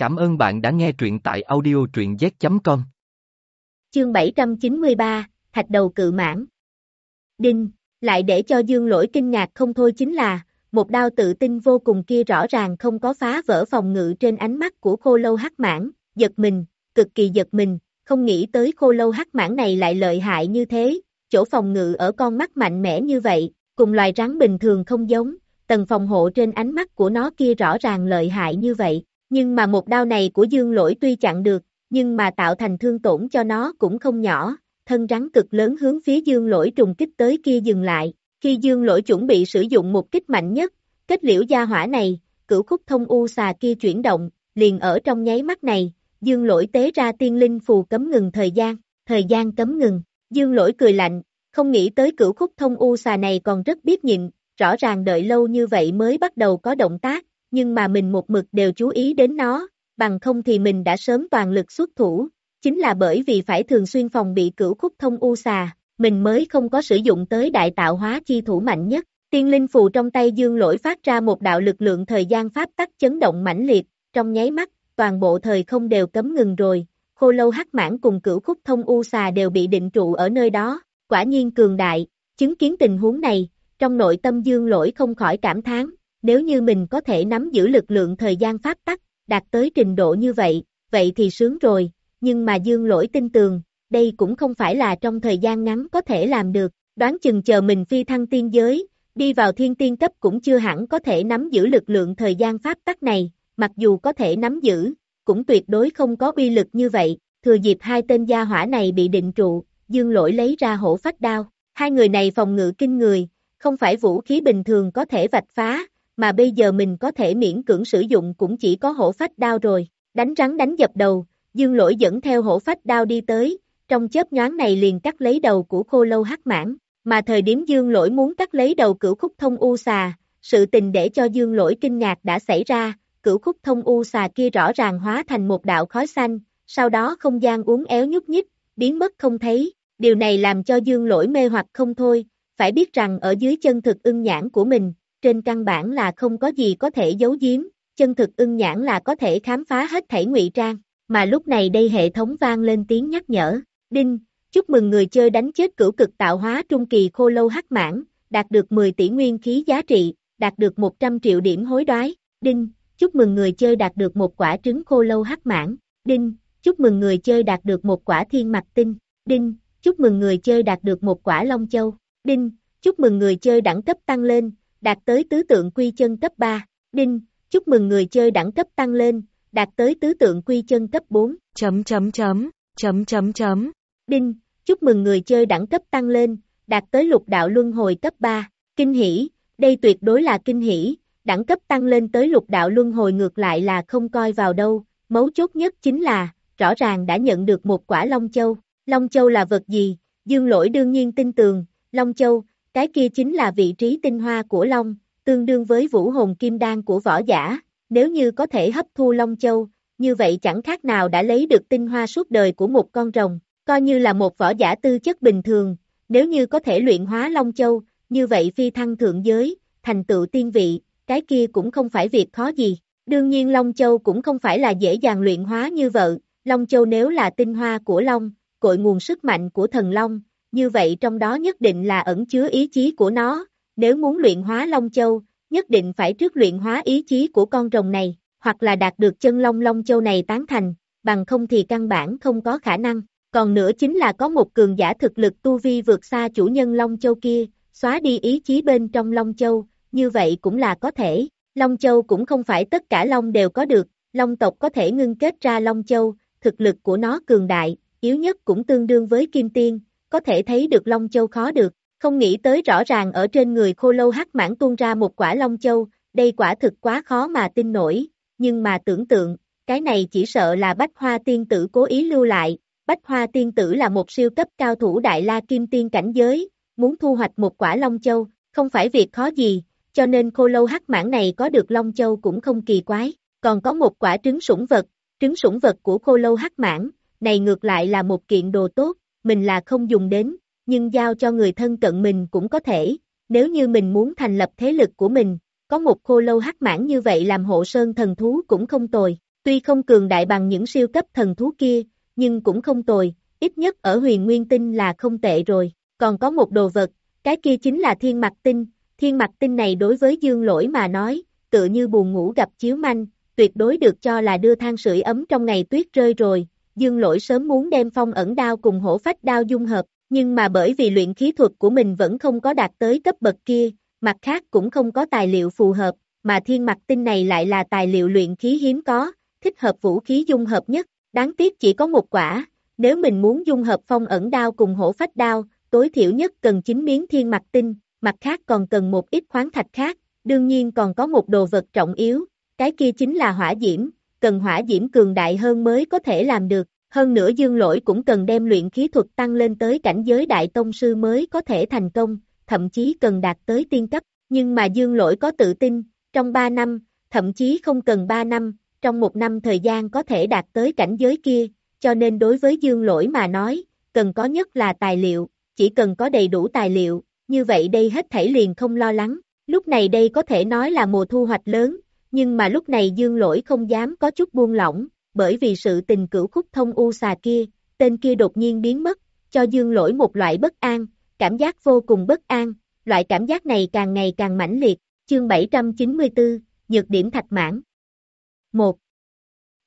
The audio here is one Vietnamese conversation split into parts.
Cảm ơn bạn đã nghe truyện tại audio truyện z.com. Chương 793, Thạch đầu cự mãn. Đinh, lại để cho dương lỗi kinh ngạc không thôi chính là, một đao tự tin vô cùng kia rõ ràng không có phá vỡ phòng ngự trên ánh mắt của khô lâu hắc mãn, giật mình, cực kỳ giật mình, không nghĩ tới khô lâu hắc mãn này lại lợi hại như thế, chỗ phòng ngự ở con mắt mạnh mẽ như vậy, cùng loài rắn bình thường không giống, tầng phòng hộ trên ánh mắt của nó kia rõ ràng lợi hại như vậy, nhưng mà một đao này của dương lỗi tuy chặn được, nhưng mà tạo thành thương tổn cho nó cũng không nhỏ, thân rắn cực lớn hướng phía dương lỗi trùng kích tới kia dừng lại, khi dương lỗi chuẩn bị sử dụng một kích mạnh nhất, kết liễu gia hỏa này, cửu khúc thông u xà kia chuyển động, liền ở trong nháy mắt này, dương lỗi tế ra tiên linh phù cấm ngừng thời gian, thời gian cấm ngừng, dương lỗi cười lạnh, không nghĩ tới cửu khúc thông u xà này còn rất biết nhịn, rõ ràng đợi lâu như vậy mới bắt đầu có động tác, nhưng mà mình một mực đều chú ý đến nó, bằng không thì mình đã sớm toàn lực xuất thủ, chính là bởi vì phải thường xuyên phòng bị cửu khúc thông u xà, mình mới không có sử dụng tới đại tạo hóa chi thủ mạnh nhất. Tiên linh phù trong tay dương lỗi phát ra một đạo lực lượng thời gian pháp tắc chấn động mãnh liệt, trong nháy mắt, toàn bộ thời không đều cấm ngừng rồi, khô lâu hắc mãn cùng cửu khúc thông u xà đều bị định trụ ở nơi đó, quả nhiên cường đại, chứng kiến tình huống này, trong nội tâm dương lỗi không khỏi cảm thán, nếu như mình có thể nắm giữ lực lượng thời gian pháp tắc, đạt tới trình độ như vậy, vậy thì sướng rồi, nhưng mà dương lỗi tin tường, đây cũng không phải là trong thời gian ngắn có thể làm được, đoán chừng chờ mình phi thăng tiên giới, đi vào thiên tiên cấp cũng chưa hẳn có thể nắm giữ lực lượng thời gian pháp tắc này, mặc dù có thể nắm giữ, cũng tuyệt đối không có uy lực như vậy, thừa dịp hai tên gia hỏa này bị định trụ, dương lỗi lấy ra hổ phách đao, hai người này phòng ngự kinh người, không phải vũ khí bình thường có thể vạch phá, mà bây giờ mình có thể miễn cưỡng sử dụng cũng chỉ có hổ phách đao rồi, đánh rắn đánh dập đầu, dương lỗi dẫn theo hổ phách đao đi tới, trong chớp nhoáng này liền cắt lấy đầu của khô lâu hắc mãn, mà thời điểm dương lỗi muốn cắt lấy đầu cửu khúc thông u xà, sự tình để cho dương lỗi kinh ngạc đã xảy ra, cửu khúc thông u xà kia rõ ràng hóa thành một đạo khói xanh, sau đó không gian uốn éo nhúc nhích, biến mất không thấy, điều này làm cho dương lỗi mê hoặc không thôi, phải biết rằng ở dưới chân thực ưng nhãn của mình, trên căn bản là không có gì có thể giấu giếm, chân thực ưng nhãn là có thể khám phá hết thảy ngụy trang, mà lúc này đây hệ thống vang lên tiếng nhắc nhở, đinh, chúc mừng người chơi đánh chết cửu cực tạo hóa trung kỳ khô lâu hắc mãn, đạt được 10 tỷ nguyên khí giá trị, đạt được 100 triệu điểm hối đoái, đinh, chúc mừng người chơi đạt được một quả trứng khô lâu hắc mãn, đinh, chúc mừng người chơi đạt được một quả thiên mạch tinh, đinh, chúc mừng người chơi đạt được một quả long châu, đinh, chúc mừng người chơi đẳng cấp tăng lên, đạt tới tứ tượng quy chân cấp 3, đinh, chúc mừng người chơi đẳng cấp tăng lên, đạt tới tứ tượng quy chân cấp 4, chấm chấm chấm, chấm chấm chấm, đinh, chúc mừng người chơi đẳng cấp tăng lên, đạt tới lục đạo luân hồi cấp 3, kinh hỉ, đây tuyệt đối là kinh hỉ, đẳng cấp tăng lên tới lục đạo luân hồi ngược lại là không coi vào đâu, mấu chốt nhất chính là, rõ ràng đã nhận được một quả Long Châu, Long Châu là vật gì, dương lỗi đương nhiên tin tường, Long Châu, cái kia chính là vị trí tinh hoa của Long, tương đương với vũ hồn kim đan của võ giả, nếu như có thể hấp thu Long Châu, như vậy chẳng khác nào đã lấy được tinh hoa suốt đời của một con rồng, coi như là một võ giả tư chất bình thường, nếu như có thể luyện hóa Long Châu, như vậy phi thăng thượng giới, thành tựu tiên vị, cái kia cũng không phải việc khó gì. Đương nhiên Long Châu cũng không phải là dễ dàng luyện hóa như vậy, Long Châu nếu là tinh hoa của Long, cội nguồn sức mạnh của thần Long, như vậy trong đó nhất định là ẩn chứa ý chí của nó, nếu muốn luyện hóa Long Châu, nhất định phải trước luyện hóa ý chí của con rồng này, hoặc là đạt được chân Long Long Châu này tán thành, bằng không thì căn bản không có khả năng. Còn nữa chính là có một cường giả thực lực tu vi vượt xa chủ nhân Long Châu kia, xóa đi ý chí bên trong Long Châu, như vậy cũng là có thể. Long Châu cũng không phải tất cả Long đều có được, Long tộc có thể ngưng kết ra Long Châu, thực lực của nó cường đại, yếu nhất cũng tương đương với Kim Tiên, có thể thấy được Long Châu khó được, không nghĩ tới rõ ràng ở trên người khô lâu hắc mãn tuôn ra một quả Long Châu, đây quả thực quá khó mà tin nổi, nhưng mà tưởng tượng, cái này chỉ sợ là bách hoa tiên tử cố ý lưu lại, bách hoa tiên tử là một siêu cấp cao thủ đại la kim tiên cảnh giới, muốn thu hoạch một quả Long Châu, không phải việc khó gì, cho nên khô lâu hắc mãn này có được Long Châu cũng không kỳ quái, còn có một quả trứng sủng vật, trứng sủng vật của khô lâu hắc mãn, này ngược lại là một kiện đồ tốt, mình là không dùng đến, nhưng giao cho người thân cận mình cũng có thể, nếu như mình muốn thành lập thế lực của mình, có một khô lâu hắc mãn như vậy làm hộ sơn thần thú cũng không tồi, Tuy không cường đại bằng những siêu cấp thần thú kia, nhưng cũng không tồi, ít nhất ở huyền nguyên tinh là không tệ rồi. Còn có một đồ vật, cái kia chính là thiên mặt tinh, thiên mặt tinh này đối với dương lỗi mà nói, tự như buồn ngủ gặp chiếu manh, tuyệt đối được cho là đưa than sưởi ấm trong ngày tuyết rơi rồi, dương lỗi sớm muốn đem phong ẩn đao cùng hổ phách đao dung hợp, nhưng mà bởi vì luyện khí thuật của mình vẫn không có đạt tới cấp bậc kia, mặt khác cũng không có tài liệu phù hợp, mà thiên mặt tinh này lại là tài liệu luyện khí hiếm có, thích hợp vũ khí dung hợp nhất, đáng tiếc chỉ có một quả, nếu mình muốn dung hợp phong ẩn đao cùng hổ phách đao, tối thiểu nhất cần 9 miếng thiên mặt tinh, mặt khác còn cần một ít khoáng thạch khác, đương nhiên còn có một đồ vật trọng yếu, cái kia chính là hỏa diễm, cần hỏa diễm cường đại hơn mới có thể làm được, hơn nữa dương lỗi cũng cần đem luyện khí thuật tăng lên tới cảnh giới đại tông sư mới có thể thành công, thậm chí cần đạt tới tiên cấp, nhưng mà dương lỗi có tự tin, trong 3 năm, thậm chí không cần 3 năm, trong một năm thời gian có thể đạt tới cảnh giới kia, cho nên đối với dương lỗi mà nói, cần có nhất là tài liệu, chỉ cần có đầy đủ tài liệu, như vậy đây hết thảy liền không lo lắng, lúc này đây có thể nói là mùa thu hoạch lớn, nhưng mà lúc này dương lỗi không dám có chút buông lỏng, bởi vì sự tình cửu khúc thông u xà kia, tên kia đột nhiên biến mất, cho dương lỗi một loại bất an, cảm giác vô cùng bất an, loại cảm giác này càng ngày càng mãnh liệt, chương 794, nhược điểm thạch mãn. 1.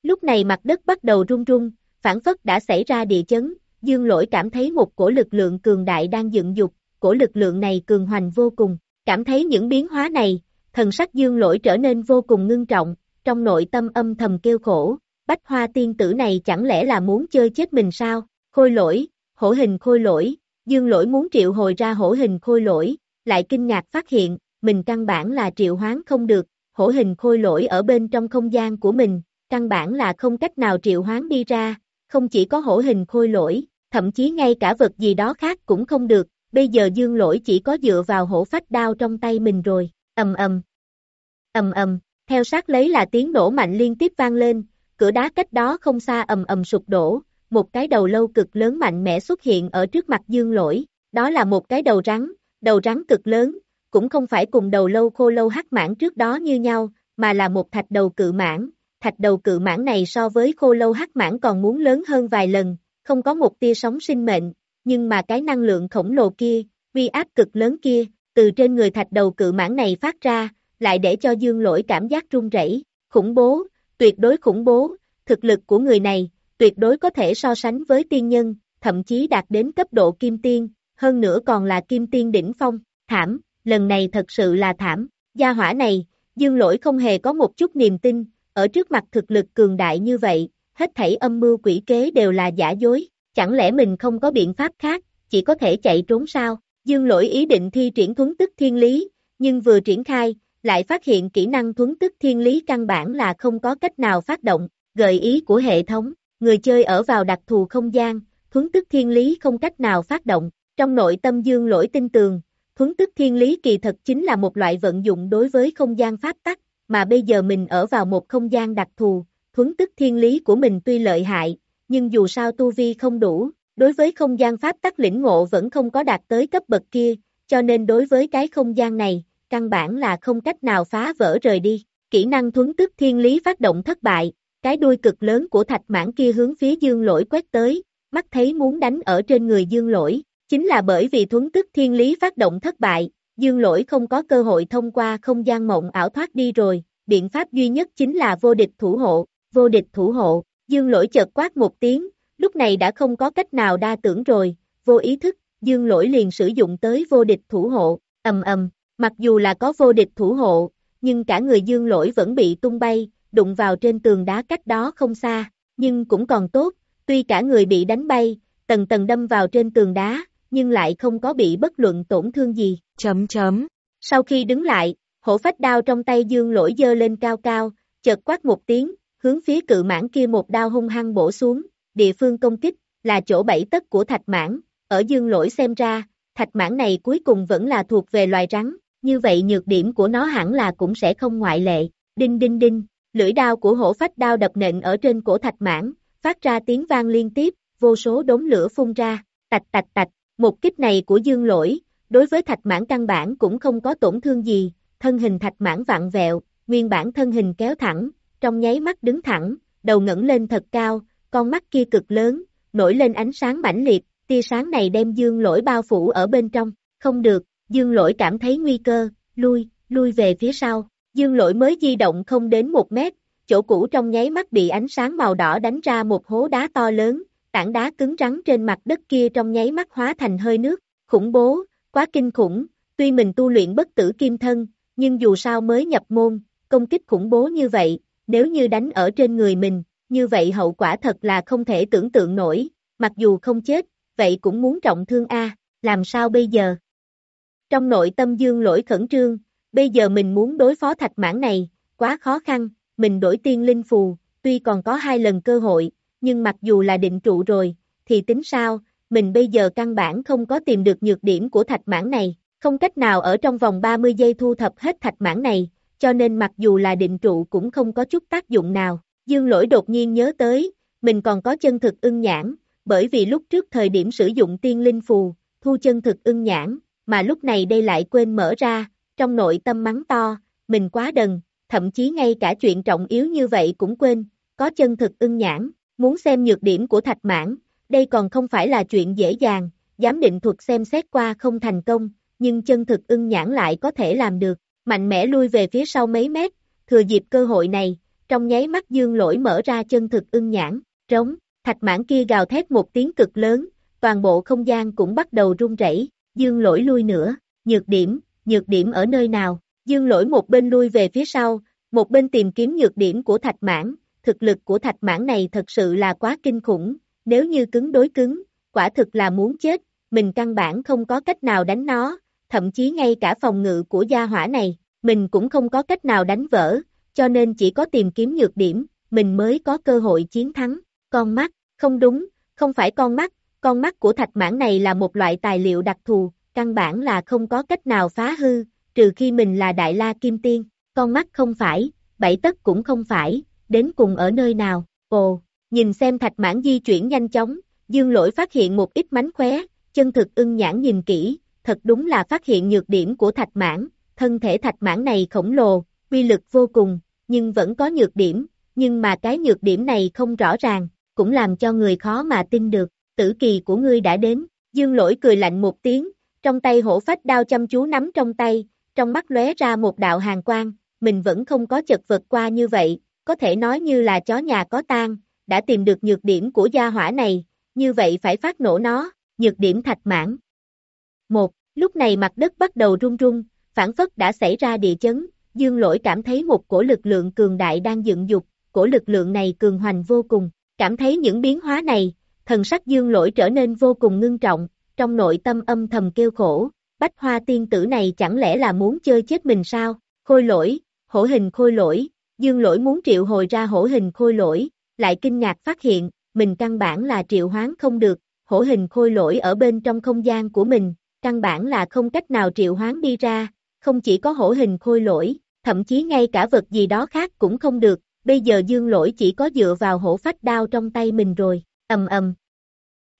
Lúc này mặt đất bắt đầu rung rung, phản phất đã xảy ra địa chấn, dương lỗi cảm thấy một cổ lực lượng cường đại đang dựng dục, cổ lực lượng này cường hoành vô cùng, cảm thấy những biến hóa này, thần sắc dương lỗi trở nên vô cùng ngưng trọng, trong nội tâm âm thầm kêu khổ, bách hoa tiên tử này chẳng lẽ là muốn chơi chết mình sao, khôi lỗi, hổ hình khôi lỗi, dương lỗi muốn triệu hồi ra hổ hình khôi lỗi, lại kinh ngạc phát hiện, mình căn bản là triệu hoán không được, hổ hình khôi lỗi ở bên trong không gian của mình, căn bản là không cách nào triệu hoán đi ra, không chỉ có hổ hình khôi lỗi, thậm chí ngay cả vật gì đó khác cũng không được, bây giờ dương lỗi chỉ có dựa vào hổ phách đao trong tay mình rồi, ầm ầm, ầm ầm, theo sát lấy là tiếng nổ mạnh liên tiếp vang lên, cửa đá cách đó không xa ầm ầm sụp đổ, một cái đầu lâu cực lớn mạnh mẽ xuất hiện ở trước mặt dương lỗi, đó là một cái đầu rắn, đầu rắn cực lớn, cũng không phải cùng đầu lâu khô lâu hắc mãn trước đó như nhau, mà là một thạch đầu cự mãn, thạch đầu cự mãn này so với khô lâu hắc mãn còn muốn lớn hơn vài lần, không có một tia sóng sinh mệnh, nhưng mà cái năng lượng khổng lồ kia, vi áp cực lớn kia, từ trên người thạch đầu cự mãn này phát ra, lại để cho dương lỗi cảm giác run rẩy, khủng bố, tuyệt đối khủng bố, thực lực của người này, tuyệt đối có thể so sánh với tiên nhân, thậm chí đạt đến cấp độ kim tiên, hơn nữa còn là kim tiên đỉnh phong, thảm, lần này thật sự là thảm, gia hỏa này, dương lỗi không hề có một chút niềm tin, ở trước mặt thực lực cường đại như vậy, hết thảy âm mưu quỷ kế đều là giả dối, chẳng lẽ mình không có biện pháp khác, chỉ có thể chạy trốn sao, dương lỗi ý định thi triển thuấn tức thiên lý, nhưng vừa triển khai, lại phát hiện kỹ năng thuấn tức thiên lý căn bản là không có cách nào phát động, gợi ý của hệ thống, người chơi ở vào đặc thù không gian, thuấn tức thiên lý không cách nào phát động, trong nội tâm dương lỗi tin tường, thuấn tức thiên lý kỳ thật chính là một loại vận dụng đối với không gian pháp tắc, mà bây giờ mình ở vào một không gian đặc thù, thuấn tức thiên lý của mình tuy lợi hại, nhưng dù sao tu vi không đủ, đối với không gian pháp tắc lĩnh ngộ vẫn không có đạt tới cấp bậc kia, cho nên đối với cái không gian này, căn bản là không cách nào phá vỡ rời đi. Kỹ năng thuấn tức thiên lý phát động thất bại, cái đuôi cực lớn của thạch mãn kia hướng phía dương lỗi quét tới, mắt thấy muốn đánh ở trên người dương lỗi, chính là bởi vì thuấn tức thiên lý phát động thất bại, dương lỗi không có cơ hội thông qua không gian mộng ảo thoát đi rồi, biện pháp duy nhất chính là vô địch thủ hộ, vô địch thủ hộ, dương lỗi chợt quát một tiếng, lúc này đã không có cách nào đa tưởng rồi, vô ý thức, dương lỗi liền sử dụng tới vô địch thủ hộ, ầm ầm, mặc dù là có vô địch thủ hộ, nhưng cả người dương lỗi vẫn bị tung bay, đụng vào trên tường đá cách đó không xa, nhưng cũng còn tốt, tuy cả người bị đánh bay, tầng tầng đâm vào trên tường đá, nhưng lại không có bị bất luận tổn thương gì. Chấm chấm. Sau khi đứng lại, hổ phách đao trong tay dương lỗi dơ lên cao cao, chợt quát một tiếng, hướng phía cự mãn kia một đao hung hăng bổ xuống, địa phương công kích, là chỗ bảy tất của thạch mãn, ở dương lỗi xem ra, thạch mãn này cuối cùng vẫn là thuộc về loài rắn, như vậy nhược điểm của nó hẳn là cũng sẽ không ngoại lệ, đinh đinh đinh, lưỡi đao của hổ phách đao đập nện ở trên cổ thạch mãn, phát ra tiếng vang liên tiếp, vô số đống lửa phun ra, tạch tạch tạch, một kích này của dương lỗi, đối với thạch mãn căn bản cũng không có tổn thương gì, thân hình thạch mãn vặn vẹo, nguyên bản thân hình kéo thẳng, trong nháy mắt đứng thẳng, đầu ngẩng lên thật cao, con mắt kia cực lớn, nổi lên ánh sáng mãnh liệt, tia sáng này đem dương lỗi bao phủ ở bên trong, không được, dương lỗi cảm thấy nguy cơ, lui, lui về phía sau, dương lỗi mới di động không đến một mét, chỗ cũ trong nháy mắt bị ánh sáng màu đỏ đánh ra một hố đá to lớn, tảng đá cứng rắn trên mặt đất kia trong nháy mắt hóa thành hơi nước, khủng bố, quá kinh khủng, tuy mình tu luyện bất tử kim thân, nhưng dù sao mới nhập môn, công kích khủng bố như vậy, nếu như đánh ở trên người mình, như vậy hậu quả thật là không thể tưởng tượng nổi, mặc dù không chết, vậy cũng muốn trọng thương A, làm sao bây giờ? Trong nội tâm dương lỗi khẩn trương, bây giờ mình muốn đối phó thạch mãn này, quá khó khăn, mình đổi tiên linh phù, tuy còn có hai lần cơ hội, nhưng mặc dù là định trụ rồi, thì tính sao, mình bây giờ căn bản không có tìm được nhược điểm của thạch mãn này, không cách nào ở trong vòng 30 giây thu thập hết thạch mãn này, cho nên mặc dù là định trụ cũng không có chút tác dụng nào. Dương lỗi đột nhiên nhớ tới, mình còn có chân thực ưng nhãn, bởi vì lúc trước thời điểm sử dụng tiên linh phù, thu chân thực ưng nhãn, mà lúc này đây lại quên mở ra, trong nội tâm mắng to, mình quá đần, thậm chí ngay cả chuyện trọng yếu như vậy cũng quên, có chân thực ưng nhãn, muốn xem nhược điểm của thạch mãn, đây còn không phải là chuyện dễ dàng, giám định thuật xem xét qua không thành công, nhưng chân thực ưng nhãn lại có thể làm được, mạnh mẽ lui về phía sau mấy mét, thừa dịp cơ hội này, trong nháy mắt dương lỗi mở ra chân thực ưng nhãn, trống, thạch mãn kia gào thét một tiếng cực lớn, toàn bộ không gian cũng bắt đầu rung rẩy, dương lỗi lui nữa, nhược điểm, nhược điểm ở nơi nào, dương lỗi một bên lui về phía sau, một bên tìm kiếm nhược điểm của thạch mãn, thực lực của thạch mãn này thật sự là quá kinh khủng, nếu như cứng đối cứng, quả thực là muốn chết, mình căn bản không có cách nào đánh nó, thậm chí ngay cả phòng ngự của gia hỏa này, mình cũng không có cách nào đánh vỡ, cho nên chỉ có tìm kiếm nhược điểm, mình mới có cơ hội chiến thắng. Con mắt, không đúng, không phải con mắt, con mắt của thạch mãn này là một loại tài liệu đặc thù, căn bản là không có cách nào phá hư, trừ khi mình là Đại La Kim Tiên, con mắt không phải, bảy tấc cũng không phải, đến cùng ở nơi nào, ồ, nhìn xem thạch mãn di chuyển nhanh chóng, dương lỗi phát hiện một ít mánh khóe, chân thực ưng nhãn nhìn kỹ, thật đúng là phát hiện nhược điểm của thạch mãn, thân thể thạch mãn này khổng lồ, uy lực vô cùng, nhưng vẫn có nhược điểm, nhưng mà cái nhược điểm này không rõ ràng, cũng làm cho người khó mà tin được, tử kỳ của ngươi đã đến, dương lỗi cười lạnh một tiếng, trong tay hổ phách đao chăm chú nắm trong tay, trong mắt lóe ra một đạo hàng quang, mình vẫn không có chật vật qua như vậy, có thể nói như là chó nhà có tang, đã tìm được nhược điểm của gia hỏa này, như vậy phải phát nổ nó, nhược điểm thạch mãn. Một, lúc này mặt đất bắt đầu rung rung, phản phất đã xảy ra địa chấn, dương lỗi cảm thấy một cổ lực lượng cường đại đang dựng dục, cổ lực lượng này cường hoành vô cùng, cảm thấy những biến hóa này, thần sắc dương lỗi trở nên vô cùng ngưng trọng, trong nội tâm âm thầm kêu khổ, bách hoa tiên tử này chẳng lẽ là muốn chơi chết mình sao, khôi lỗi, hổ hình khôi lỗi, dương lỗi muốn triệu hồi ra hổ hình khôi lỗi, lại kinh ngạc phát hiện, mình căn bản là triệu hoán không được, hổ hình khôi lỗi ở bên trong không gian của mình, căn bản là không cách nào triệu hoán đi ra, không chỉ có hổ hình khôi lỗi, thậm chí ngay cả vật gì đó khác cũng không được, bây giờ dương lỗi chỉ có dựa vào hổ phách đao trong tay mình rồi, ầm ầm,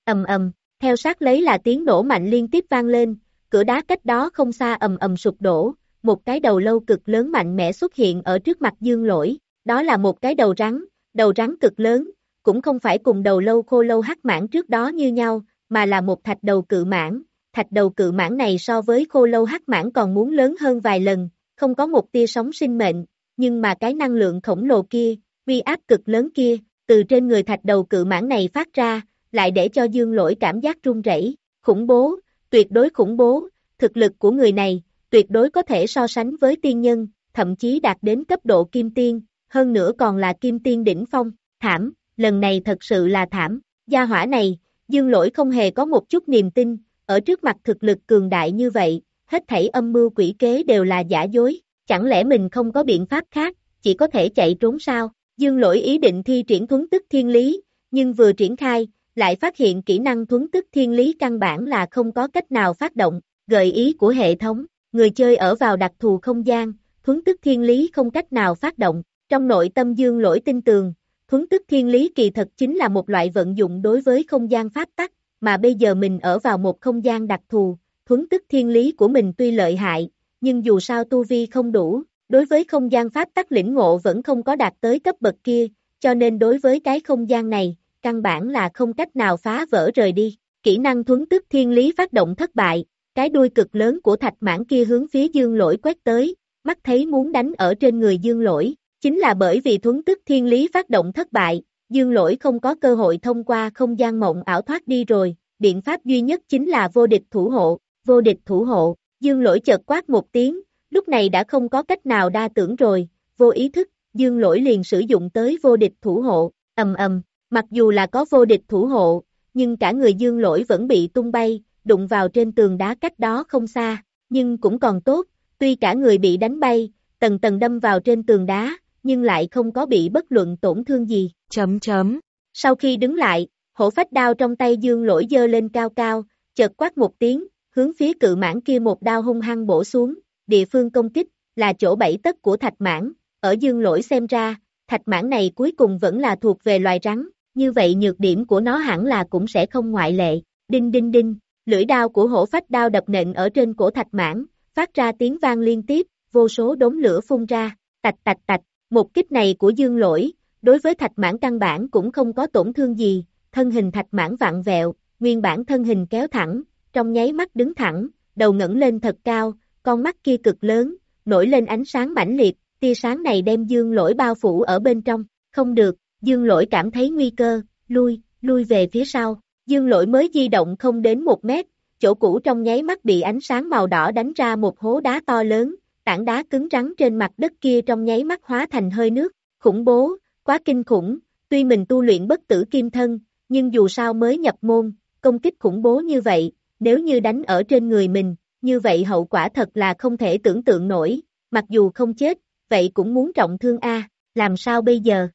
ầm ầm, theo sát lấy là tiếng nổ mạnh liên tiếp vang lên, cửa đá cách đó không xa ầm ầm sụp đổ, một cái đầu lâu cực lớn mạnh mẽ xuất hiện ở trước mặt dương lỗi, đó là một cái đầu rắn, đầu rắn cực lớn, cũng không phải cùng đầu lâu khô lâu hắc mãn trước đó như nhau, mà là một thạch đầu cự mãn, thạch đầu cự mãn này so với khô lâu hắc mãn còn muốn lớn hơn vài lần, không có một tia sóng sinh mệnh, nhưng mà cái năng lượng khổng lồ kia, vi áp cực lớn kia, từ trên người thạch đầu cự mãn này phát ra, lại để cho dương lỗi cảm giác run rẩy, khủng bố, tuyệt đối khủng bố, thực lực của người này, tuyệt đối có thể so sánh với tiên nhân, thậm chí đạt đến cấp độ kim tiên, hơn nữa còn là kim tiên đỉnh phong, thảm, lần này thật sự là thảm, gia hỏa này, dương lỗi không hề có một chút niềm tin, ở trước mặt thực lực cường đại như vậy, hết thảy âm mưu quỷ kế đều là giả dối, chẳng lẽ mình không có biện pháp khác, chỉ có thể chạy trốn sao, dương lỗi ý định thi triển thuấn tức thiên lý, nhưng vừa triển khai, lại phát hiện kỹ năng thuấn tức thiên lý căn bản là không có cách nào phát động, gợi ý của hệ thống, người chơi ở vào đặc thù không gian, thuấn tức thiên lý không cách nào phát động, trong nội tâm dương lỗi tin tường, thuấn tức thiên lý kỳ thật chính là một loại vận dụng đối với không gian pháp tắc, mà bây giờ mình ở vào một không gian đặc thù, thuấn tức thiên lý của mình tuy lợi hại, nhưng dù sao tu vi không đủ, đối với không gian pháp tắc lĩnh ngộ vẫn không có đạt tới cấp bậc kia, cho nên đối với cái không gian này, căn bản là không cách nào phá vỡ rời đi. Kỹ năng thuấn tức thiên lý phát động thất bại, cái đuôi cực lớn của thạch mãn kia hướng phía dương lỗi quét tới, mắt thấy muốn đánh ở trên người dương lỗi, chính là bởi vì thuấn tức thiên lý phát động thất bại, dương lỗi không có cơ hội thông qua không gian mộng ảo thoát đi rồi, biện pháp duy nhất chính là vô địch thủ hộ, vô địch thủ hộ, dương lỗi chợt quát một tiếng, lúc này đã không có cách nào đa tưởng rồi, vô ý thức, dương lỗi liền sử dụng tới vô địch thủ hộ, ầm ầm, mặc dù là có vô địch thủ hộ, nhưng cả người dương lỗi vẫn bị tung bay, đụng vào trên tường đá cách đó không xa, nhưng cũng còn tốt, tuy cả người bị đánh bay, tầng tầng đâm vào trên tường đá, nhưng lại không có bị bất luận tổn thương gì. Chấm chấm. Sau khi đứng lại, hổ phách đao trong tay dương lỗi dơ lên cao cao, chợt quát một tiếng, hướng phía cự mãn kia một đao hung hăng bổ xuống, địa phương công kích, là chỗ bảy tấc của thạch mãn, ở dương lỗi xem ra, thạch mãn này cuối cùng vẫn là thuộc về loài rắn, như vậy nhược điểm của nó hẳn là cũng sẽ không ngoại lệ, đinh đinh đinh, lưỡi đao của hổ phách đao đập nện ở trên cổ thạch mãn, phát ra tiếng vang liên tiếp, vô số đống lửa phun ra, tạch tạch tạch, một kích này của dương lỗi, đối với thạch mãn căn bản cũng không có tổn thương gì, thân hình thạch mãn vặn vẹo, nguyên bản thân hình kéo thẳng, trong nháy mắt đứng thẳng, đầu ngẩng lên thật cao, con mắt kia cực lớn, nổi lên ánh sáng mãnh liệt, tia sáng này đem dương lỗi bao phủ ở bên trong, không được, dương lỗi cảm thấy nguy cơ, lui, lui về phía sau, dương lỗi mới di động không đến một mét, chỗ cũ trong nháy mắt bị ánh sáng màu đỏ đánh ra một hố đá to lớn, tảng đá cứng rắn trên mặt đất kia trong nháy mắt hóa thành hơi nước, khủng bố, quá kinh khủng, tuy mình tu luyện bất tử kim thân, nhưng dù sao mới nhập môn, công kích khủng bố như vậy, nếu như đánh ở trên người mình, như vậy hậu quả thật là không thể tưởng tượng nổi, mặc dù không chết, vậy cũng muốn trọng thương A, làm sao bây giờ?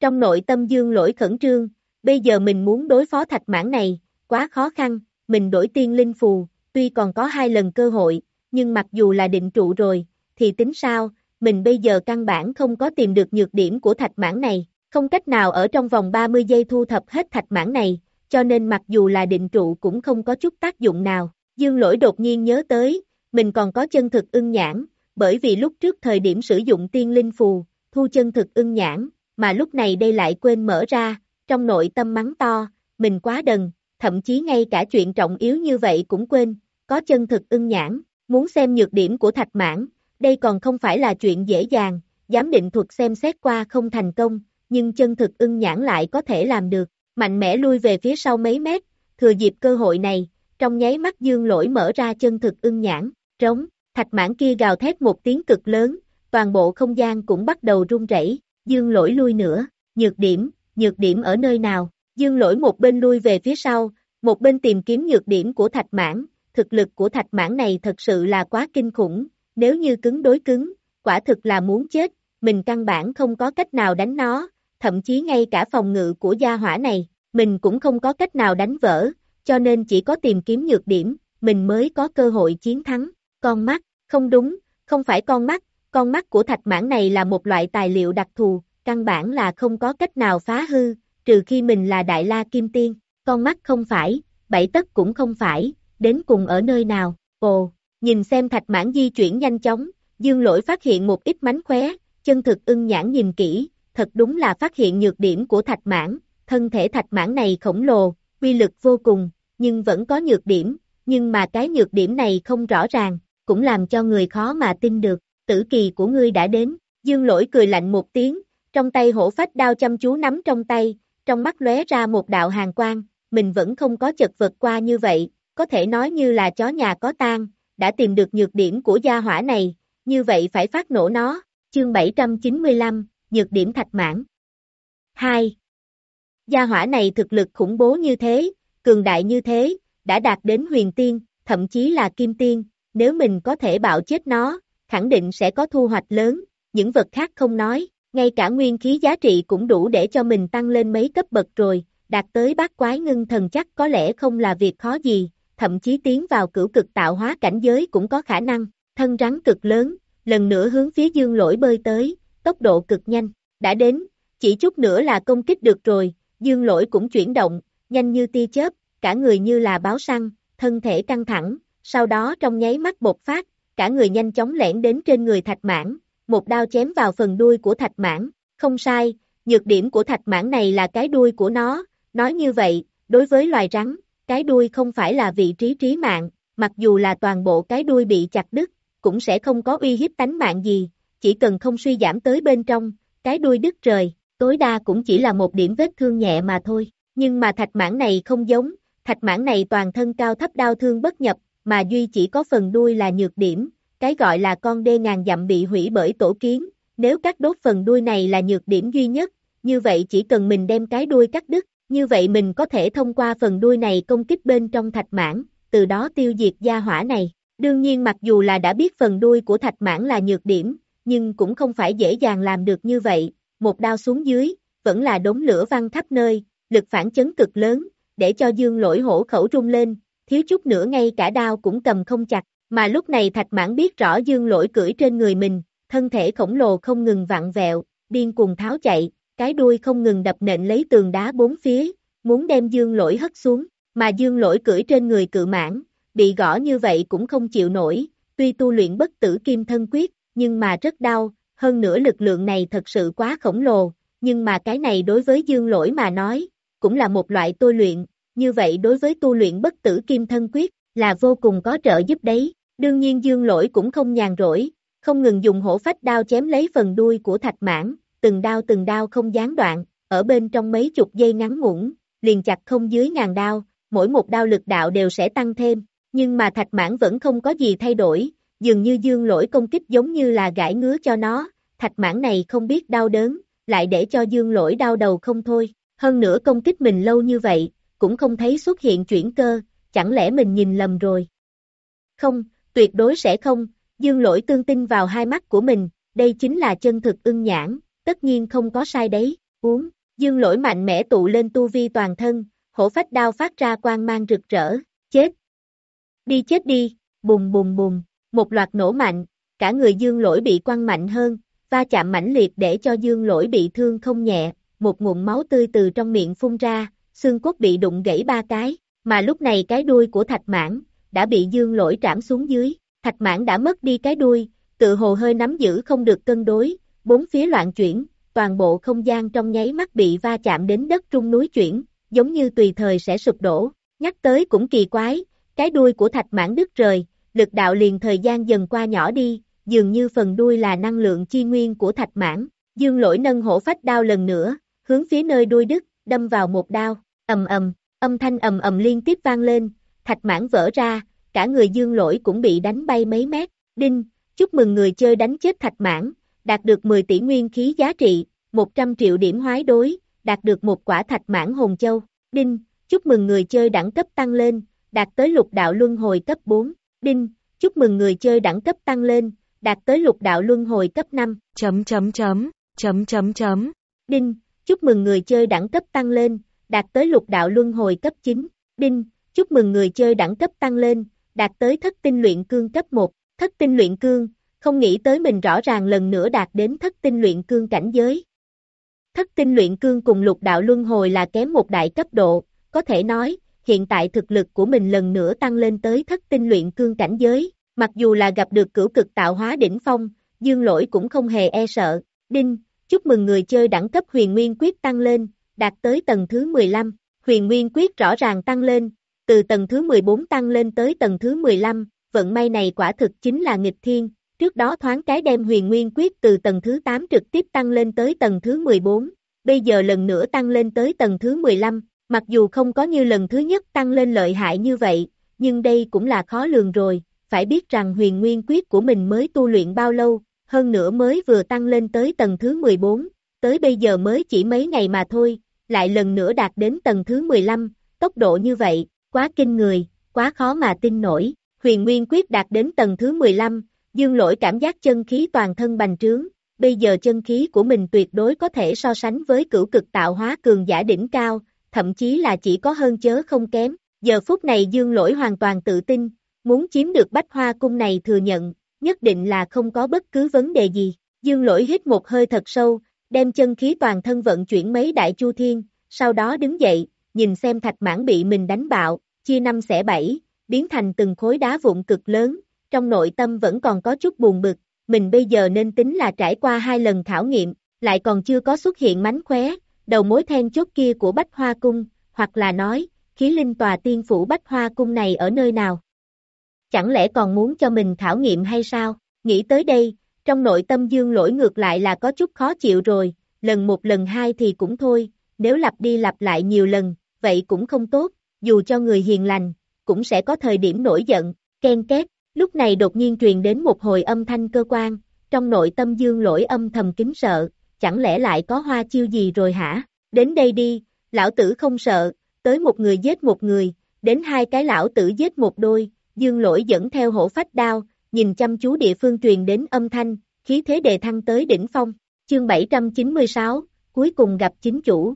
Trong nội tâm dương lỗi khẩn trương, bây giờ mình muốn đối phó thạch mãn này, quá khó khăn, mình đổi tiên linh phù, tuy còn có hai lần cơ hội, nhưng mặc dù là định trụ rồi, thì tính sao, mình bây giờ căn bản không có tìm được nhược điểm của thạch mãn này, không cách nào ở trong vòng 30 giây thu thập hết thạch mãn này, cho nên mặc dù là định trụ cũng không có chút tác dụng nào. Dương lỗi đột nhiên nhớ tới, mình còn có chân thực ưng nhãn, bởi vì lúc trước thời điểm sử dụng tiên linh phù, thu chân thực ưng nhãn, mà lúc này đây lại quên mở ra, trong nội tâm mắng to, mình quá đần, thậm chí ngay cả chuyện trọng yếu như vậy cũng quên, có chân thực ưng nhãn, muốn xem nhược điểm của thạch mãn, đây còn không phải là chuyện dễ dàng, giám định thuật xem xét qua không thành công, nhưng chân thực ưng nhãn lại có thể làm được, mạnh mẽ lui về phía sau mấy mét, thừa dịp cơ hội này, trong nháy mắt dương lỗi mở ra chân thực ưng nhãn, trống, thạch mãn kia gào thét một tiếng cực lớn, toàn bộ không gian cũng bắt đầu rung rẩy, dương lỗi lui nữa, nhược điểm, nhược điểm ở nơi nào, dương lỗi một bên lui về phía sau, một bên tìm kiếm nhược điểm của thạch mãn, thực lực của thạch mãn này thật sự là quá kinh khủng, nếu như cứng đối cứng, quả thực là muốn chết, mình căn bản không có cách nào đánh nó, thậm chí ngay cả phòng ngự của gia hỏa này, mình cũng không có cách nào đánh vỡ, cho nên chỉ có tìm kiếm nhược điểm, mình mới có cơ hội chiến thắng. Con mắt, không đúng, không phải con mắt, con mắt của thạch mãn này là một loại tài liệu đặc thù, căn bản là không có cách nào phá hư, trừ khi mình là Đại La Kim Tiên, con mắt không phải, bảy tấc cũng không phải, đến cùng ở nơi nào, ồ, nhìn xem thạch mãn di chuyển nhanh chóng, dương lỗi phát hiện một ít mánh khóe, chân thực ưng nhãn nhìn kỹ, thật đúng là phát hiện nhược điểm của thạch mãn, thân thể thạch mãn này khổng lồ, uy lực vô cùng, nhưng vẫn có nhược điểm, nhưng mà cái nhược điểm này không rõ ràng, cũng làm cho người khó mà tin được, tử kỳ của ngươi đã đến, dương lỗi cười lạnh một tiếng, trong tay hổ phách đao chăm chú nắm trong tay, trong mắt lóe ra một đạo hàng quang, mình vẫn không có chật vật qua như vậy, có thể nói như là chó nhà có tang, đã tìm được nhược điểm của gia hỏa này, như vậy phải phát nổ nó, chương 795, nhược điểm thạch mãn. 2. Gia hỏa này thực lực khủng bố như thế, cường đại như thế, đã đạt đến huyền tiên, thậm chí là kim tiên, nếu mình có thể bạo chết nó, khẳng định sẽ có thu hoạch lớn, những vật khác không nói, ngay cả nguyên khí giá trị cũng đủ để cho mình tăng lên mấy cấp bậc rồi, đạt tới bát quái ngưng thần chắc có lẽ không là việc khó gì, thậm chí tiến vào cửu cực tạo hóa cảnh giới cũng có khả năng, thân rắn cực lớn, lần nữa hướng phía dương lỗi bơi tới, tốc độ cực nhanh, đã đến, chỉ chút nữa là công kích được rồi, dương lỗi cũng chuyển động, nhanh như tia chớp, cả người như là báo săn, thân thể căng thẳng, sau đó trong nháy mắt bột phát, cả người nhanh chóng lẻn đến trên người thạch mãn, một đao chém vào phần đuôi của thạch mãn, không sai, nhược điểm của thạch Mãn này là cái đuôi của nó, nói như vậy, đối với loài rắn, cái đuôi không phải là vị trí trí mạng, mặc dù là toàn bộ cái đuôi bị chặt đứt, cũng sẽ không có uy hiếp tánh mạng gì, chỉ cần không suy giảm tới bên trong, cái đuôi đứt rời, tối đa cũng chỉ là một điểm vết thương nhẹ mà thôi. Nhưng mà thạch mãn này không giống, thạch mãn này toàn thân cao thấp đau thương bất nhập, mà duy chỉ có phần đuôi là nhược điểm, cái gọi là con đê ngàn dặm bị hủy bởi tổ kiến, nếu cắt đốt phần đuôi này là nhược điểm duy nhất, như vậy chỉ cần mình đem cái đuôi cắt đứt, như vậy mình có thể thông qua phần đuôi này công kích bên trong thạch mãn, từ đó tiêu diệt gia hỏa này. Đương nhiên mặc dù là đã biết phần đuôi của thạch mãn là nhược điểm, nhưng cũng không phải dễ dàng làm được như vậy, một đao xuống dưới, vẫn là đống lửa văng khắp nơi, lực phản chấn cực lớn, để cho dương lỗi hổ khẩu rung lên, thiếu chút nữa ngay cả đao cũng cầm không chặt, mà lúc này thạch mãn biết rõ dương lỗi cưỡi trên người mình, thân thể khổng lồ không ngừng vặn vẹo, điên cùng tháo chạy, cái đuôi không ngừng đập nện lấy tường đá bốn phía, muốn đem dương lỗi hất xuống, mà dương lỗi cưỡi trên người cự mãn, bị gõ như vậy cũng không chịu nổi, tuy tu luyện bất tử kim thân quyết, nhưng mà rất đau, hơn nữa lực lượng này thật sự quá khổng lồ, nhưng mà cái này đối với dương lỗi mà nói, cũng là một loại tu luyện, như vậy đối với tu luyện bất tử kim thân quyết, là vô cùng có trợ giúp đấy, đương nhiên dương lỗi cũng không nhàn rỗi, không ngừng dùng hổ phách đao chém lấy phần đuôi của thạch mãn, từng đao từng đao không gián đoạn, ở bên trong mấy chục giây ngắn ngủn, liền chặt không dưới ngàn đao, mỗi một đao lực đạo đều sẽ tăng thêm, nhưng mà thạch mãn vẫn không có gì thay đổi, dường như dương lỗi công kích giống như là gãi ngứa cho nó, thạch mãn này không biết đau đớn, lại để cho dương lỗi đau đầu không thôi, hơn nữa công kích mình lâu như vậy, cũng không thấy xuất hiện chuyển cơ, chẳng lẽ mình nhìn lầm rồi? Không, tuyệt đối sẽ không, dương lỗi tương tin vào hai mắt của mình, đây chính là chân thực ưng nhãn, tất nhiên không có sai đấy, uống, dương lỗi mạnh mẽ tụ lên tu vi toàn thân, hổ phách đao phát ra quang mang rực rỡ, chết, đi chết đi, bùng bùng bùng, một loạt nổ mạnh, cả người dương lỗi bị quăng mạnh hơn, va chạm mãnh liệt để cho dương lỗi bị thương không nhẹ, một ngụm máu tươi từ trong miệng phun ra, xương cốt bị đụng gãy ba cái, mà lúc này cái đuôi của thạch mãn, đã bị dương lỗi trảm xuống dưới, thạch mãn đã mất đi cái đuôi, tự hồ hơi nắm giữ không được cân đối, bốn phía loạn chuyển, toàn bộ không gian trong nháy mắt bị va chạm đến đất trung núi chuyển, giống như tùy thời sẽ sụp đổ, nhắc tới cũng kỳ quái, cái đuôi của thạch mãn đứt rời, lực đạo liền thời gian dần qua nhỏ đi, dường như phần đuôi là năng lượng chi nguyên của thạch mãn, dương lỗi nâng hổ phách đao lần nữa, hướng phía nơi đuôi đứt, đâm vào một đao, ầm ầm, âm thanh ầm ầm liên tiếp vang lên, thạch mãn vỡ ra, cả người dương lỗi cũng bị đánh bay mấy mét, đinh, chúc mừng người chơi đánh chết thạch mãn, đạt được 10 tỷ nguyên khí giá trị, 100 triệu điểm hoái đối, đạt được một quả thạch mãn hồn châu, đinh, chúc mừng người chơi đẳng cấp tăng lên, đạt tới lục đạo luân hồi cấp 4, đinh, chúc mừng người chơi đẳng cấp tăng lên, đạt tới lục đạo luân hồi cấp 5, chấm chấm chấm, chấm chấm chấm, đinh, chúc mừng người chơi đẳng cấp tăng lên, đạt tới lục đạo luân hồi cấp 9, đinh, chúc mừng người chơi đẳng cấp tăng lên, đạt tới thất tinh luyện cương cấp 1, thất tinh luyện cương, không nghĩ tới mình rõ ràng lần nữa đạt đến thất tinh luyện cương cảnh giới. Thất tinh luyện cương cùng lục đạo luân hồi là kém một đại cấp độ, có thể nói, hiện tại thực lực của mình lần nữa tăng lên tới thất tinh luyện cương cảnh giới, mặc dù là gặp được cửu cực tạo hóa đỉnh phong, dương lỗi cũng không hề e sợ, đinh, chúc mừng người chơi đẳng cấp huyền nguyên quyết tăng lên, đạt tới tầng thứ 15, huyền nguyên quyết rõ ràng tăng lên, từ tầng thứ 14 tăng lên tới tầng thứ 15, vận may này quả thực chính là nghịch thiên, trước đó thoáng cái đem huyền nguyên quyết từ tầng thứ 8 trực tiếp tăng lên tới tầng thứ 14, bây giờ lần nữa tăng lên tới tầng thứ 15, mặc dù không có như lần thứ nhất tăng lên lợi hại như vậy, nhưng đây cũng là khó lường rồi, phải biết rằng huyền nguyên quyết của mình mới tu luyện bao lâu, hơn nữa mới vừa tăng lên tới tầng thứ 14, tới bây giờ mới chỉ mấy ngày mà thôi, lại lần nữa đạt đến tầng thứ 15, tốc độ như vậy, quá kinh người, quá khó mà tin nổi, huyền nguyên quyết đạt đến tầng thứ 15, dương lỗi cảm giác chân khí toàn thân bành trướng, bây giờ chân khí của mình tuyệt đối có thể so sánh với cửu cực tạo hóa cường giả đỉnh cao, thậm chí là chỉ có hơn chớ không kém, giờ phút này dương lỗi hoàn toàn tự tin, muốn chiếm được bách hoa cung này thừa nhận, nhất định là không có bất cứ vấn đề gì, dương lỗi hít một hơi thật sâu, đem chân khí toàn thân vận chuyển mấy đại chu thiên, sau đó đứng dậy, nhìn xem thạch mãn bị mình đánh bạo, chia năm xẻ bảy, biến thành từng khối đá vụn cực lớn, trong nội tâm vẫn còn có chút buồn bực, mình bây giờ nên tính là trải qua hai lần khảo nghiệm, lại còn chưa có xuất hiện mánh khóe, đầu mối then chốt kia của Bách Hoa Cung, hoặc là nói, khí linh tòa tiên phủ Bách Hoa Cung này ở nơi nào? Chẳng lẽ còn muốn cho mình khảo nghiệm hay sao? Nghĩ tới đây, trong nội tâm dương lỗi ngược lại là có chút khó chịu rồi, lần một lần hai thì cũng thôi, nếu lặp đi lặp lại nhiều lần, vậy cũng không tốt, dù cho người hiền lành, cũng sẽ có thời điểm nổi giận, ken két, lúc này đột nhiên truyền đến một hồi âm thanh cơ quan, trong nội tâm dương lỗi âm thầm kính sợ, chẳng lẽ lại có hoa chiêu gì rồi hả? Đến đây đi, lão tử không sợ, tới một người giết một người, đến hai cái lão tử giết một đôi, dương lỗi dẫn theo hổ phách đao, nhìn chăm chú địa phương truyền đến âm thanh, khí thế đề thăng tới đỉnh phong, chương 796, cuối cùng gặp chính chủ.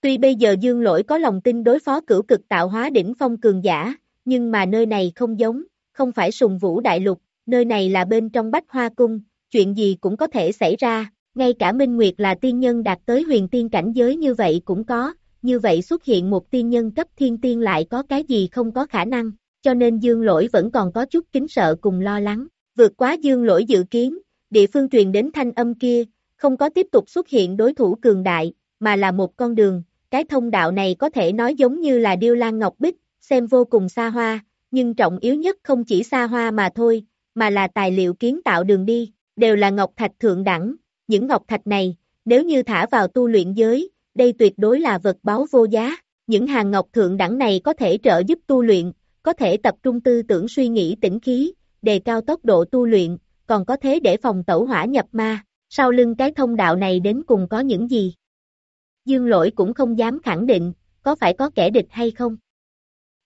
Tuy bây giờ dương lỗi có lòng tin đối phó cửu cực tạo hóa đỉnh phong cường giả, nhưng mà nơi này không giống, không phải sùng vũ đại lục, nơi này là bên trong bách hoa cung, chuyện gì cũng có thể xảy ra, ngay cả Minh Nguyệt là tiên nhân đạt tới huyền tiên cảnh giới như vậy cũng có, như vậy xuất hiện một tiên nhân cấp thiên tiên lại có cái gì không có khả năng, cho nên dương lỗi vẫn còn có chút kính sợ cùng lo lắng, vượt quá dương lỗi dự kiến, địa phương truyền đến thanh âm kia, không có tiếp tục xuất hiện đối thủ cường đại, mà là một con đường, cái thông đạo này có thể nói giống như là điêu lan ngọc bích, xem vô cùng xa hoa, nhưng trọng yếu nhất không chỉ xa hoa mà thôi, mà là tài liệu kiến tạo đường đi, đều là ngọc thạch thượng đẳng, những ngọc thạch này, nếu như thả vào tu luyện giới, đây tuyệt đối là vật báu vô giá, những hàng ngọc thượng đẳng này có thể trợ giúp tu luyện, có thể tập trung tư tưởng suy nghĩ tĩnh khí, đề cao tốc độ tu luyện, còn có thế để phòng tẩu hỏa nhập ma, sau lưng cái thông đạo này đến cùng có những gì? Dương lỗi cũng không dám khẳng định, có phải có kẻ địch hay không?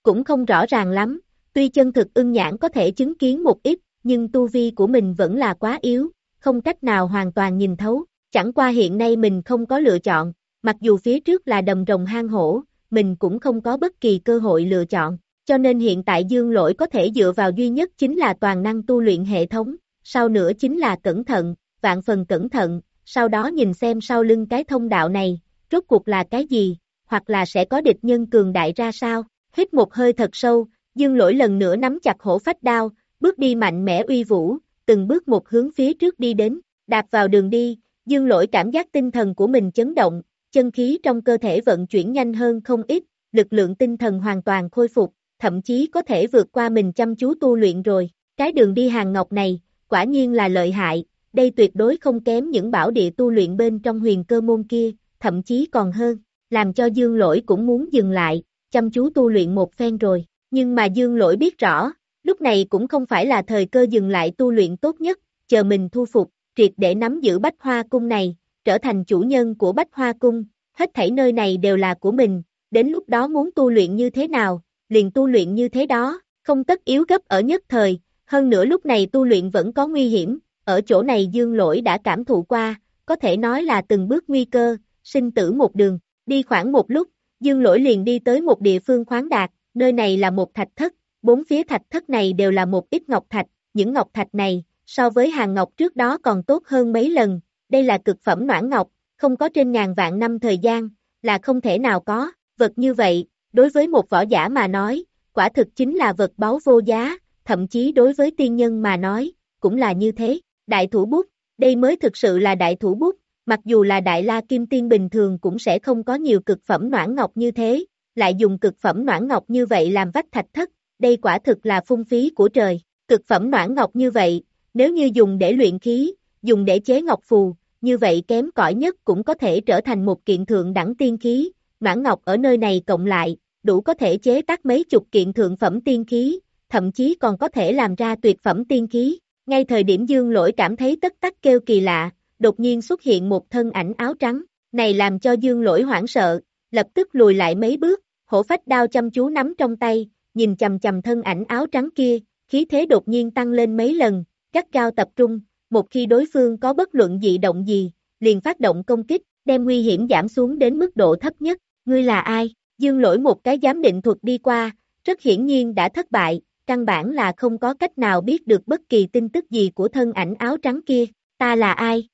Cũng không rõ ràng lắm, tuy chân thực ưng nhãn có thể chứng kiến một ít, nhưng tu vi của mình vẫn là quá yếu, không cách nào hoàn toàn nhìn thấu, chẳng qua hiện nay mình không có lựa chọn, mặc dù phía trước là đầm rồng hang hổ, mình cũng không có bất kỳ cơ hội lựa chọn, cho nên hiện tại dương lỗi có thể dựa vào duy nhất chính là toàn năng tu luyện hệ thống, sau nữa chính là cẩn thận, vạn phần cẩn thận, sau đó nhìn xem sau lưng cái thông đạo này, rốt cuộc là cái gì, hoặc là sẽ có địch nhân cường đại ra sao, hít một hơi thật sâu, dương lỗi lần nữa nắm chặt hổ phách đao, bước đi mạnh mẽ uy vũ, từng bước một hướng phía trước đi đến, đạp vào đường đi, dương lỗi cảm giác tinh thần của mình chấn động, chân khí trong cơ thể vận chuyển nhanh hơn không ít, lực lượng tinh thần hoàn toàn khôi phục, thậm chí có thể vượt qua mình chăm chú tu luyện rồi, cái đường đi hàng ngọc này, quả nhiên là lợi hại, đây tuyệt đối không kém những bảo địa tu luyện bên trong huyền cơ môn kia, thậm chí còn hơn, làm cho dương lỗi cũng muốn dừng lại, chăm chú tu luyện một phen rồi, nhưng mà dương lỗi biết rõ, lúc này cũng không phải là thời cơ dừng lại tu luyện tốt nhất, chờ mình thu phục, triệt để nắm giữ bách hoa cung này, trở thành chủ nhân của bách hoa cung, hết thảy nơi này đều là của mình, đến lúc đó muốn tu luyện như thế nào, liền tu luyện như thế đó, không tất yếu gấp ở nhất thời, hơn nữa lúc này tu luyện vẫn có nguy hiểm, ở chỗ này dương lỗi đã cảm thụ qua, có thể nói là từng bước nguy cơ, sinh tử một đường, đi khoảng một lúc, dương lỗi liền đi tới một địa phương khoáng đạt, nơi này là một thạch thất, bốn phía thạch thất này đều là một ít ngọc thạch, những ngọc thạch này, so với hàng ngọc trước đó còn tốt hơn mấy lần, đây là cực phẩm noãn ngọc, không có trên ngàn vạn năm thời gian, là không thể nào có, vật như vậy, đối với một võ giả mà nói, quả thực chính là vật báu vô giá, thậm chí đối với tiên nhân mà nói, cũng là như thế, đại thủ bút, đây mới thực sự là đại thủ bút, mặc dù là đại la kim tiên bình thường cũng sẽ không có nhiều cực phẩm noãn ngọc như thế, lại dùng cực phẩm noãn ngọc như vậy làm vách thạch thất, đây quả thực là phung phí của trời, cực phẩm noãn ngọc như vậy, nếu như dùng để luyện khí, dùng để chế ngọc phù, như vậy kém cỏi nhất cũng có thể trở thành một kiện thượng đẳng tiên khí, noãn ngọc ở nơi này cộng lại, đủ có thể chế tác mấy chục kiện thượng phẩm tiên khí, thậm chí còn có thể làm ra tuyệt phẩm tiên khí. Ngay thời điểm dương lỗi cảm thấy tất tắc kêu kỳ lạ, đột nhiên xuất hiện một thân ảnh áo trắng, này làm cho dương lỗi hoảng sợ, lập tức lùi lại mấy bước, hổ phách đao chăm chú nắm trong tay, nhìn chầm chầm thân ảnh áo trắng kia, khí thế đột nhiên tăng lên mấy lần, gắt cao tập trung, một khi đối phương có bất luận dị động gì, liền phát động công kích, đem nguy hiểm giảm xuống đến mức độ thấp nhất, ngươi là ai? Dương lỗi một cái giám định thuật đi qua, rất hiển nhiên đã thất bại, căn bản là không có cách nào biết được bất kỳ tin tức gì của thân ảnh áo trắng kia, ta là ai?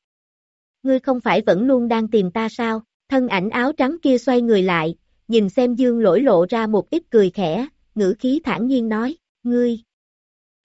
Ngươi không phải vẫn luôn đang tìm ta sao? Thân ảnh áo trắng kia xoay người lại, nhìn xem dương lỗi lộ ra một ít cười khẽ, ngữ khí thản nhiên nói, ngươi,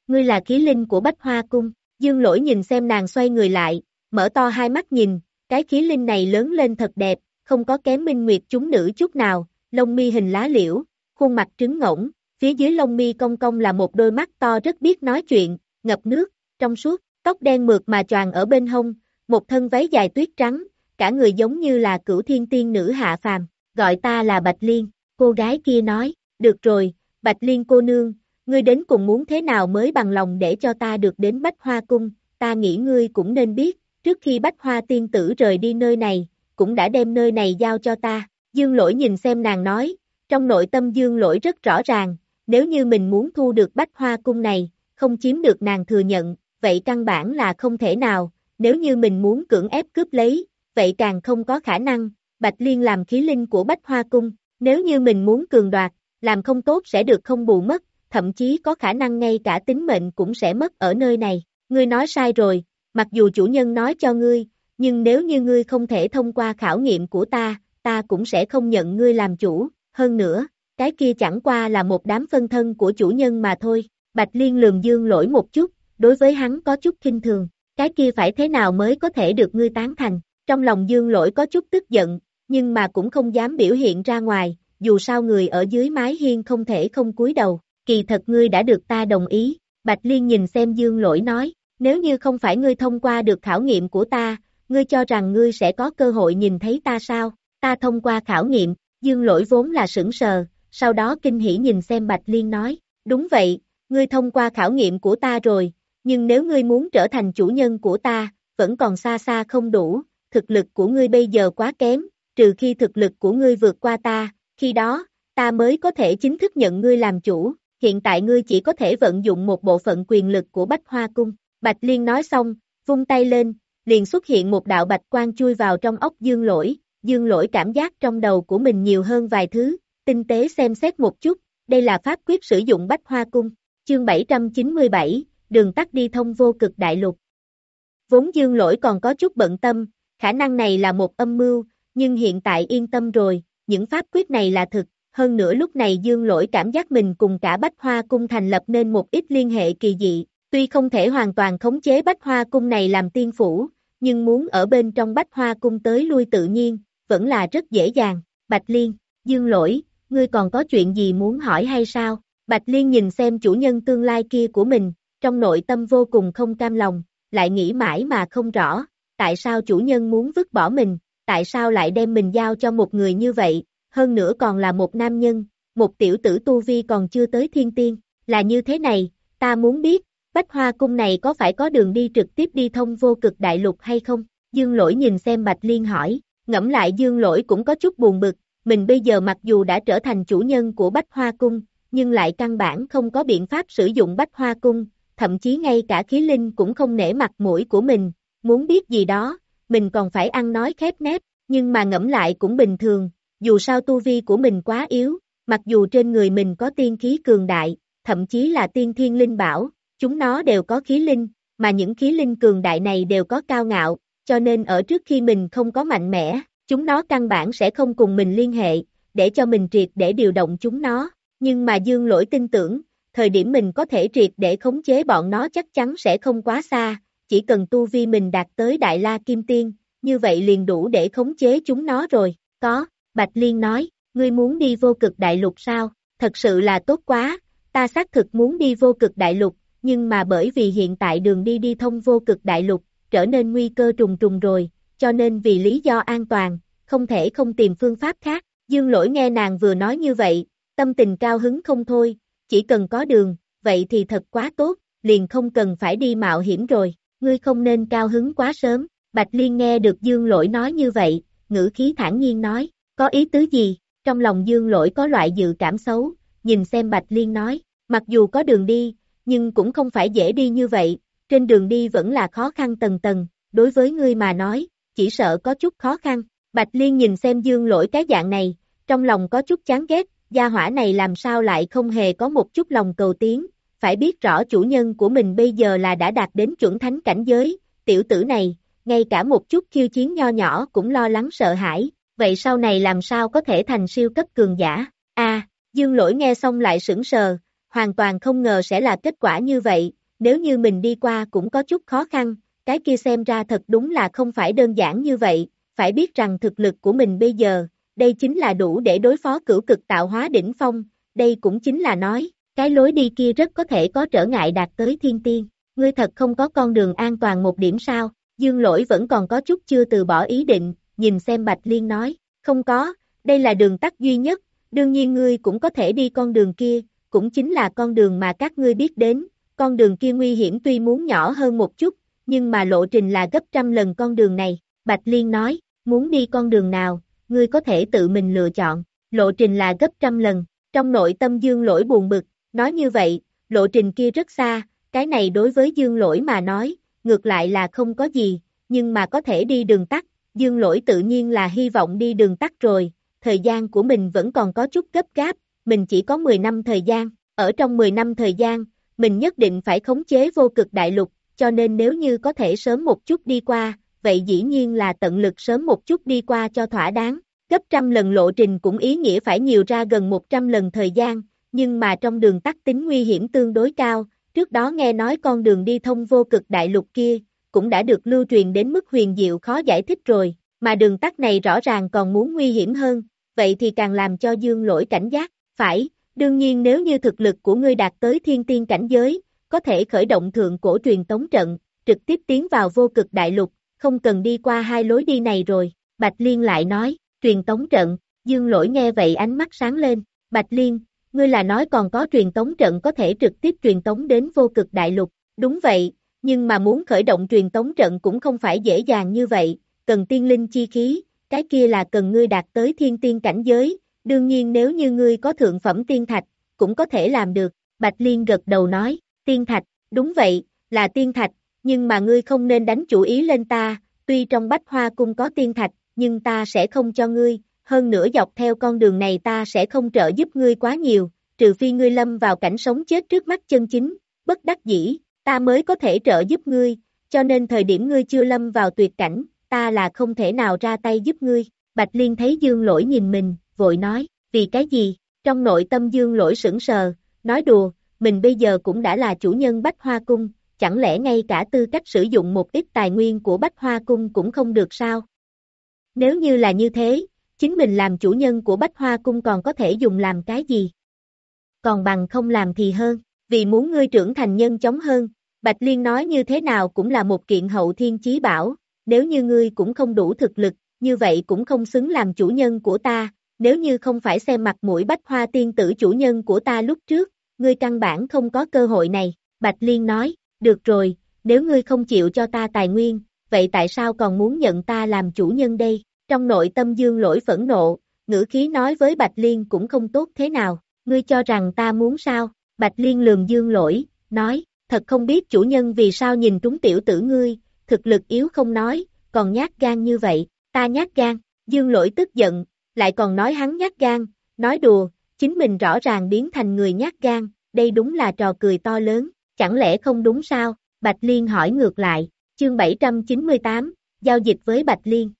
ngươi là khí linh của Bách Hoa Cung, dương lỗi nhìn xem nàng xoay người lại, mở to hai mắt nhìn, cái khí linh này lớn lên thật đẹp, không có kém minh nguyệt chúng nữ chút nào, lông mi hình lá liễu, khuôn mặt trứng ngỗng, phía dưới lông mi cong cong là một đôi mắt to rất biết nói chuyện, ngập nước, trong suốt, tóc đen mượt mà choàng ở bên hông, một thân váy dài tuyết trắng, cả người giống như là cửu thiên tiên nữ hạ phàm, gọi ta là Bạch Liên, cô gái kia nói, được rồi, Bạch Liên cô nương, ngươi đến cùng muốn thế nào mới bằng lòng để cho ta được đến Bách Hoa Cung, ta nghĩ ngươi cũng nên biết, trước khi Bách Hoa tiên tử rời đi nơi này, cũng đã đem nơi này giao cho ta, Dương lỗi nhìn xem nàng nói, trong nội tâm Dương lỗi rất rõ ràng, nếu như mình muốn thu được Bách Hoa Cung này, không chiếm được nàng thừa nhận, vậy căn bản là không thể nào, nếu như mình muốn cưỡng ép cướp lấy, vậy càng không có khả năng, Bạch Liên làm khí linh của Bách Hoa Cung, nếu như mình muốn cường đoạt, làm không tốt sẽ được không bù mất, thậm chí có khả năng ngay cả tính mệnh cũng sẽ mất ở nơi này. Ngươi nói sai rồi, mặc dù chủ nhân nói cho ngươi, nhưng nếu như ngươi không thể thông qua khảo nghiệm của ta, ta cũng sẽ không nhận ngươi làm chủ, hơn nữa, cái kia chẳng qua là một đám phân thân của chủ nhân mà thôi. Bạch Liên lườm dương lỗi một chút, đối với hắn có chút kinh thường, cái kia phải thế nào mới có thể được ngươi tán thành. Trong lòng dương lỗi có chút tức giận, nhưng mà cũng không dám biểu hiện ra ngoài, dù sao người ở dưới mái hiên không thể không cúi đầu, kỳ thật ngươi đã được ta đồng ý, Bạch Liên nhìn xem dương lỗi nói, nếu như không phải ngươi thông qua được khảo nghiệm của ta, ngươi cho rằng ngươi sẽ có cơ hội nhìn thấy ta sao, ta thông qua khảo nghiệm, dương lỗi vốn là sững sờ, sau đó kinh hỉ nhìn xem Bạch Liên nói, đúng vậy, ngươi thông qua khảo nghiệm của ta rồi, nhưng nếu ngươi muốn trở thành chủ nhân của ta, vẫn còn xa xa không đủ, thực lực của ngươi bây giờ quá kém, trừ khi thực lực của ngươi vượt qua ta, khi đó, ta mới có thể chính thức nhận ngươi làm chủ, hiện tại ngươi chỉ có thể vận dụng một bộ phận quyền lực của Bách Hoa Cung. Bạch Liên nói xong, vung tay lên, liền xuất hiện một đạo bạch quang chui vào trong ốc dương lỗi, dương lỗi cảm giác trong đầu của mình nhiều hơn vài thứ, tinh tế xem xét một chút, đây là pháp quyết sử dụng Bách Hoa Cung, chương 797, đường tắt đi thông vô cực đại lục. Vốn dương lỗi còn có chút bận tâm, khả năng này là một âm mưu, nhưng hiện tại yên tâm rồi, những pháp quyết này là thực, hơn nữa lúc này dương lỗi cảm giác mình cùng cả Bách Hoa Cung thành lập nên một ít liên hệ kỳ dị, tuy không thể hoàn toàn khống chế Bách Hoa Cung này làm tiên phủ, nhưng muốn ở bên trong Bách Hoa Cung tới lui tự nhiên, vẫn là rất dễ dàng, Bạch Liên, dương lỗi, ngươi còn có chuyện gì muốn hỏi hay sao? Bạch Liên nhìn xem chủ nhân tương lai kia của mình, trong nội tâm vô cùng không cam lòng, lại nghĩ mãi mà không rõ, tại sao chủ nhân muốn vứt bỏ mình, tại sao lại đem mình giao cho một người như vậy, hơn nữa còn là một nam nhân, một tiểu tử tu vi còn chưa tới thiên tiên, là như thế này, ta muốn biết, Bách Hoa Cung này có phải có đường đi trực tiếp đi thông vô cực đại lục hay không? Dương lỗi nhìn xem Bạch Liên hỏi, ngẫm lại Dương lỗi cũng có chút buồn bực, mình bây giờ mặc dù đã trở thành chủ nhân của Bách Hoa Cung, nhưng lại căn bản không có biện pháp sử dụng Bách Hoa Cung, thậm chí ngay cả khí linh cũng không nể mặt mũi của mình, muốn biết gì đó, mình còn phải ăn nói khép nép, nhưng mà ngẫm lại cũng bình thường, dù sao tu vi của mình quá yếu, mặc dù trên người mình có tiên khí cường đại, thậm chí là tiên thiên linh bảo, chúng nó đều có khí linh, mà những khí linh cường đại này đều có cao ngạo, cho nên ở trước khi mình không có mạnh mẽ, chúng nó căn bản sẽ không cùng mình liên hệ, để cho mình triệt để điều động chúng nó, nhưng mà dương lỗi tin tưởng, thời điểm mình có thể triệt để khống chế bọn nó chắc chắn sẽ không quá xa, chỉ cần tu vi mình đạt tới Đại La Kim Tiên, như vậy liền đủ để khống chế chúng nó rồi, có, Bạch Liên nói, ngươi muốn đi vô cực đại lục sao, thật sự là tốt quá, ta xác thực muốn đi vô cực đại lục, nhưng mà bởi vì hiện tại đường đi đi thông vô cực đại lục, trở nên nguy cơ trùng trùng rồi, cho nên vì lý do an toàn, không thể không tìm phương pháp khác, dương lỗi nghe nàng vừa nói như vậy, tâm tình cao hứng không thôi, chỉ cần có đường, vậy thì thật quá tốt, liền không cần phải đi mạo hiểm rồi, ngươi không nên cao hứng quá sớm, Bạch Liên nghe được Dương Lỗi nói như vậy, ngữ khí thản nhiên nói, có ý tứ gì, trong lòng Dương Lỗi có loại dự cảm xấu, nhìn xem Bạch Liên nói, mặc dù có đường đi, nhưng cũng không phải dễ đi như vậy, trên đường đi vẫn là khó khăn tầng tầng, đối với ngươi mà nói, chỉ sợ có chút khó khăn, Bạch Liên nhìn xem Dương Lỗi cái dạng này, trong lòng có chút chán ghét, gia hỏa này làm sao lại không hề có một chút lòng cầu tiến, phải biết rõ chủ nhân của mình bây giờ là đã đạt đến chuẩn thánh cảnh giới, tiểu tử này, ngay cả một chút khiêu chiến nho nhỏ cũng lo lắng sợ hãi, vậy sau này làm sao có thể thành siêu cấp cường giả, a dương lỗi nghe xong lại sững sờ, hoàn toàn không ngờ sẽ là kết quả như vậy, nếu như mình đi qua cũng có chút khó khăn, cái kia xem ra thật đúng là không phải đơn giản như vậy, phải biết rằng thực lực của mình bây giờ, đây chính là đủ để đối phó cửu cực tạo hóa đỉnh phong, đây cũng chính là nói, cái lối đi kia rất có thể có trở ngại đạt tới thiên tiên, ngươi thật không có con đường an toàn một điểm sao, dương lỗi vẫn còn có chút chưa từ bỏ ý định, nhìn xem Bạch Liên nói, không có, đây là đường tắt duy nhất, đương nhiên ngươi cũng có thể đi con đường kia, cũng chính là con đường mà các ngươi biết đến, con đường kia nguy hiểm tuy muốn nhỏ hơn một chút, nhưng mà lộ trình là gấp trăm lần con đường này, Bạch Liên nói, muốn đi con đường nào, ngươi có thể tự mình lựa chọn, lộ trình là gấp trăm lần, trong nội tâm dương lỗi buồn bực, nói như vậy, lộ trình kia rất xa, cái này đối với dương lỗi mà nói, ngược lại là không có gì, nhưng mà có thể đi đường tắt, dương lỗi tự nhiên là hy vọng đi đường tắt rồi, thời gian của mình vẫn còn có chút gấp gáp, mình chỉ có 10 năm thời gian, ở trong 10 năm thời gian, mình nhất định phải khống chế vô cực đại lục, cho nên nếu như có thể sớm một chút đi qua, vậy dĩ nhiên là tận lực sớm một chút đi qua cho thỏa đáng. Gấp trăm lần lộ trình cũng ý nghĩa phải nhiều ra gần 100 lần thời gian, nhưng mà trong đường tắt tính nguy hiểm tương đối cao, trước đó nghe nói con đường đi thông vô cực đại lục kia, cũng đã được lưu truyền đến mức huyền diệu khó giải thích rồi, mà đường tắt này rõ ràng còn muốn nguy hiểm hơn, vậy thì càng làm cho dương lỗi cảnh giác, phải, đương nhiên nếu như thực lực của ngươi đạt tới thiên tiên cảnh giới, có thể khởi động thượng cổ truyền tống trận, trực tiếp tiến vào vô cực đại lục, không cần đi qua hai lối đi này rồi, Bạch Liên lại nói, truyền tống trận, dương lỗi nghe vậy ánh mắt sáng lên, Bạch Liên, ngươi là nói còn có truyền tống trận có thể trực tiếp truyền tống đến vô cực đại lục, đúng vậy, nhưng mà muốn khởi động truyền tống trận cũng không phải dễ dàng như vậy, cần tiên linh chi khí, cái kia là cần ngươi đạt tới thiên tiên cảnh giới, đương nhiên nếu như ngươi có thượng phẩm tiên thạch, cũng có thể làm được, Bạch Liên gật đầu nói, tiên thạch, đúng vậy, là tiên thạch, nhưng mà ngươi không nên đánh chủ ý lên ta, tuy trong bách hoa cung có tiên thạch, nhưng ta sẽ không cho ngươi, hơn nữa dọc theo con đường này ta sẽ không trợ giúp ngươi quá nhiều, trừ phi ngươi lâm vào cảnh sống chết trước mắt chân chính, bất đắc dĩ, ta mới có thể trợ giúp ngươi, cho nên thời điểm ngươi chưa lâm vào tuyệt cảnh, ta là không thể nào ra tay giúp ngươi. Bạch Liên thấy Dương Lỗi nhìn mình, vội nói, vì cái gì? Trong nội tâm Dương Lỗi sững sờ, nói đùa, mình bây giờ cũng đã là chủ nhân Bách Hoa Cung, chẳng lẽ ngay cả tư cách sử dụng một ít tài nguyên của Bách Hoa Cung cũng không được sao? Nếu như là như thế, chính mình làm chủ nhân của Bách Hoa Cung còn có thể dùng làm cái gì? Còn bằng không làm thì hơn, vì muốn ngươi trưởng thành nhân chống hơn, Bạch Liên nói như thế nào cũng là một kiện hậu thiên chí bảo, nếu như ngươi cũng không đủ thực lực, như vậy cũng không xứng làm chủ nhân của ta, nếu như không phải xem mặt mũi bách hoa tiên tử chủ nhân của ta lúc trước, ngươi căn bản không có cơ hội này, Bạch Liên nói, được rồi, nếu ngươi không chịu cho ta tài nguyên, vậy tại sao còn muốn nhận ta làm chủ nhân đây, trong nội tâm dương lỗi phẫn nộ, ngữ khí nói với Bạch Liên cũng không tốt thế nào, ngươi cho rằng ta muốn sao, Bạch Liên lường dương lỗi, nói, thật không biết chủ nhân vì sao nhìn trúng tiểu tử ngươi, thực lực yếu không nói, còn nhát gan như vậy, ta nhát gan, dương lỗi tức giận, lại còn nói hắn nhát gan, nói đùa, chính mình rõ ràng biến thành người nhát gan, đây đúng là trò cười to lớn, chẳng lẽ không đúng sao, Bạch Liên hỏi ngược lại, chương 798, giao dịch với Bạch Liên.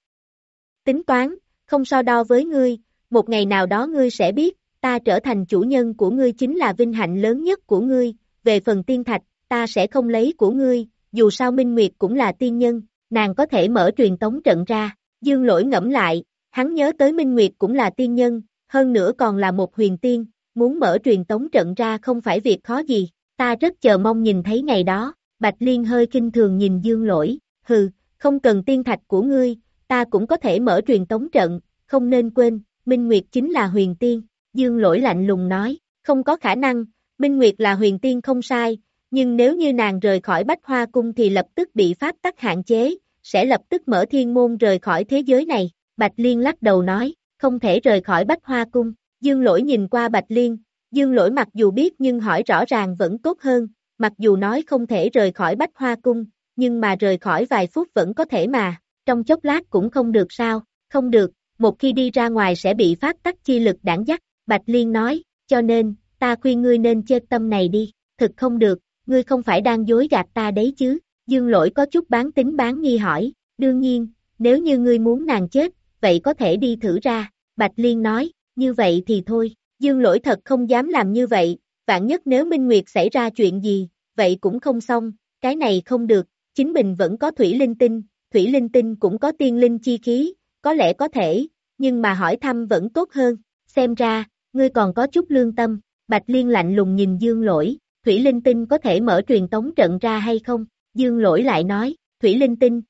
Tính toán, không so đo với ngươi, một ngày nào đó ngươi sẽ biết, ta trở thành chủ nhân của ngươi chính là vinh hạnh lớn nhất của ngươi, về phần tiên thạch, ta sẽ không lấy của ngươi, dù sao Minh Nguyệt cũng là tiên nhân, nàng có thể mở truyền tống trận ra, dương lỗi ngẫm lại, hắn nhớ tới Minh Nguyệt cũng là tiên nhân, hơn nữa còn là một huyền tiên, muốn mở truyền tống trận ra không phải việc khó gì, ta rất chờ mong nhìn thấy ngày đó, Bạch Liên hơi kinh thường nhìn dương lỗi, hừ, không cần tiên thạch của ngươi, ta cũng có thể mở truyền tống trận, không nên quên, Minh Nguyệt chính là huyền tiên, dương lỗi lạnh lùng nói, không có khả năng, Minh Nguyệt là huyền tiên không sai, nhưng nếu như nàng rời khỏi Bách Hoa Cung thì lập tức bị pháp tắc hạn chế, sẽ lập tức mở thiên môn rời khỏi thế giới này. Bạch Liên lắc đầu nói, không thể rời khỏi Bách Hoa Cung. Dương lỗi nhìn qua Bạch Liên, Dương lỗi mặc dù biết nhưng hỏi rõ ràng vẫn tốt hơn, mặc dù nói không thể rời khỏi Bách Hoa Cung, nhưng mà rời khỏi vài phút vẫn có thể mà, trong chốc lát cũng không được sao, không được, một khi đi ra ngoài sẽ bị phát tắc chi lực đảng dắt, Bạch Liên nói, cho nên, ta khuyên ngươi nên chơi tâm này đi, thực không được, ngươi không phải đang dối gạt ta đấy chứ, dương lỗi có chút bán tính bán nghi hỏi, đương nhiên, nếu như ngươi muốn nàng chết, vậy có thể đi thử ra, Bạch Liên nói, như vậy thì thôi, dương lỗi thật không dám làm như vậy, vạn nhất nếu Minh Nguyệt xảy ra chuyện gì, vậy cũng không xong, cái này không được, chính mình vẫn có thủy linh tinh, thủy linh tinh cũng có tiên linh chi khí, có lẽ có thể, nhưng mà hỏi thăm vẫn tốt hơn, xem ra, ngươi còn có chút lương tâm, Bạch Liên lạnh lùng nhìn Dương Lỗi, Thủy Linh Tinh có thể mở truyền tống trận ra hay không? Dương Lỗi lại nói, Thủy Linh Tinh.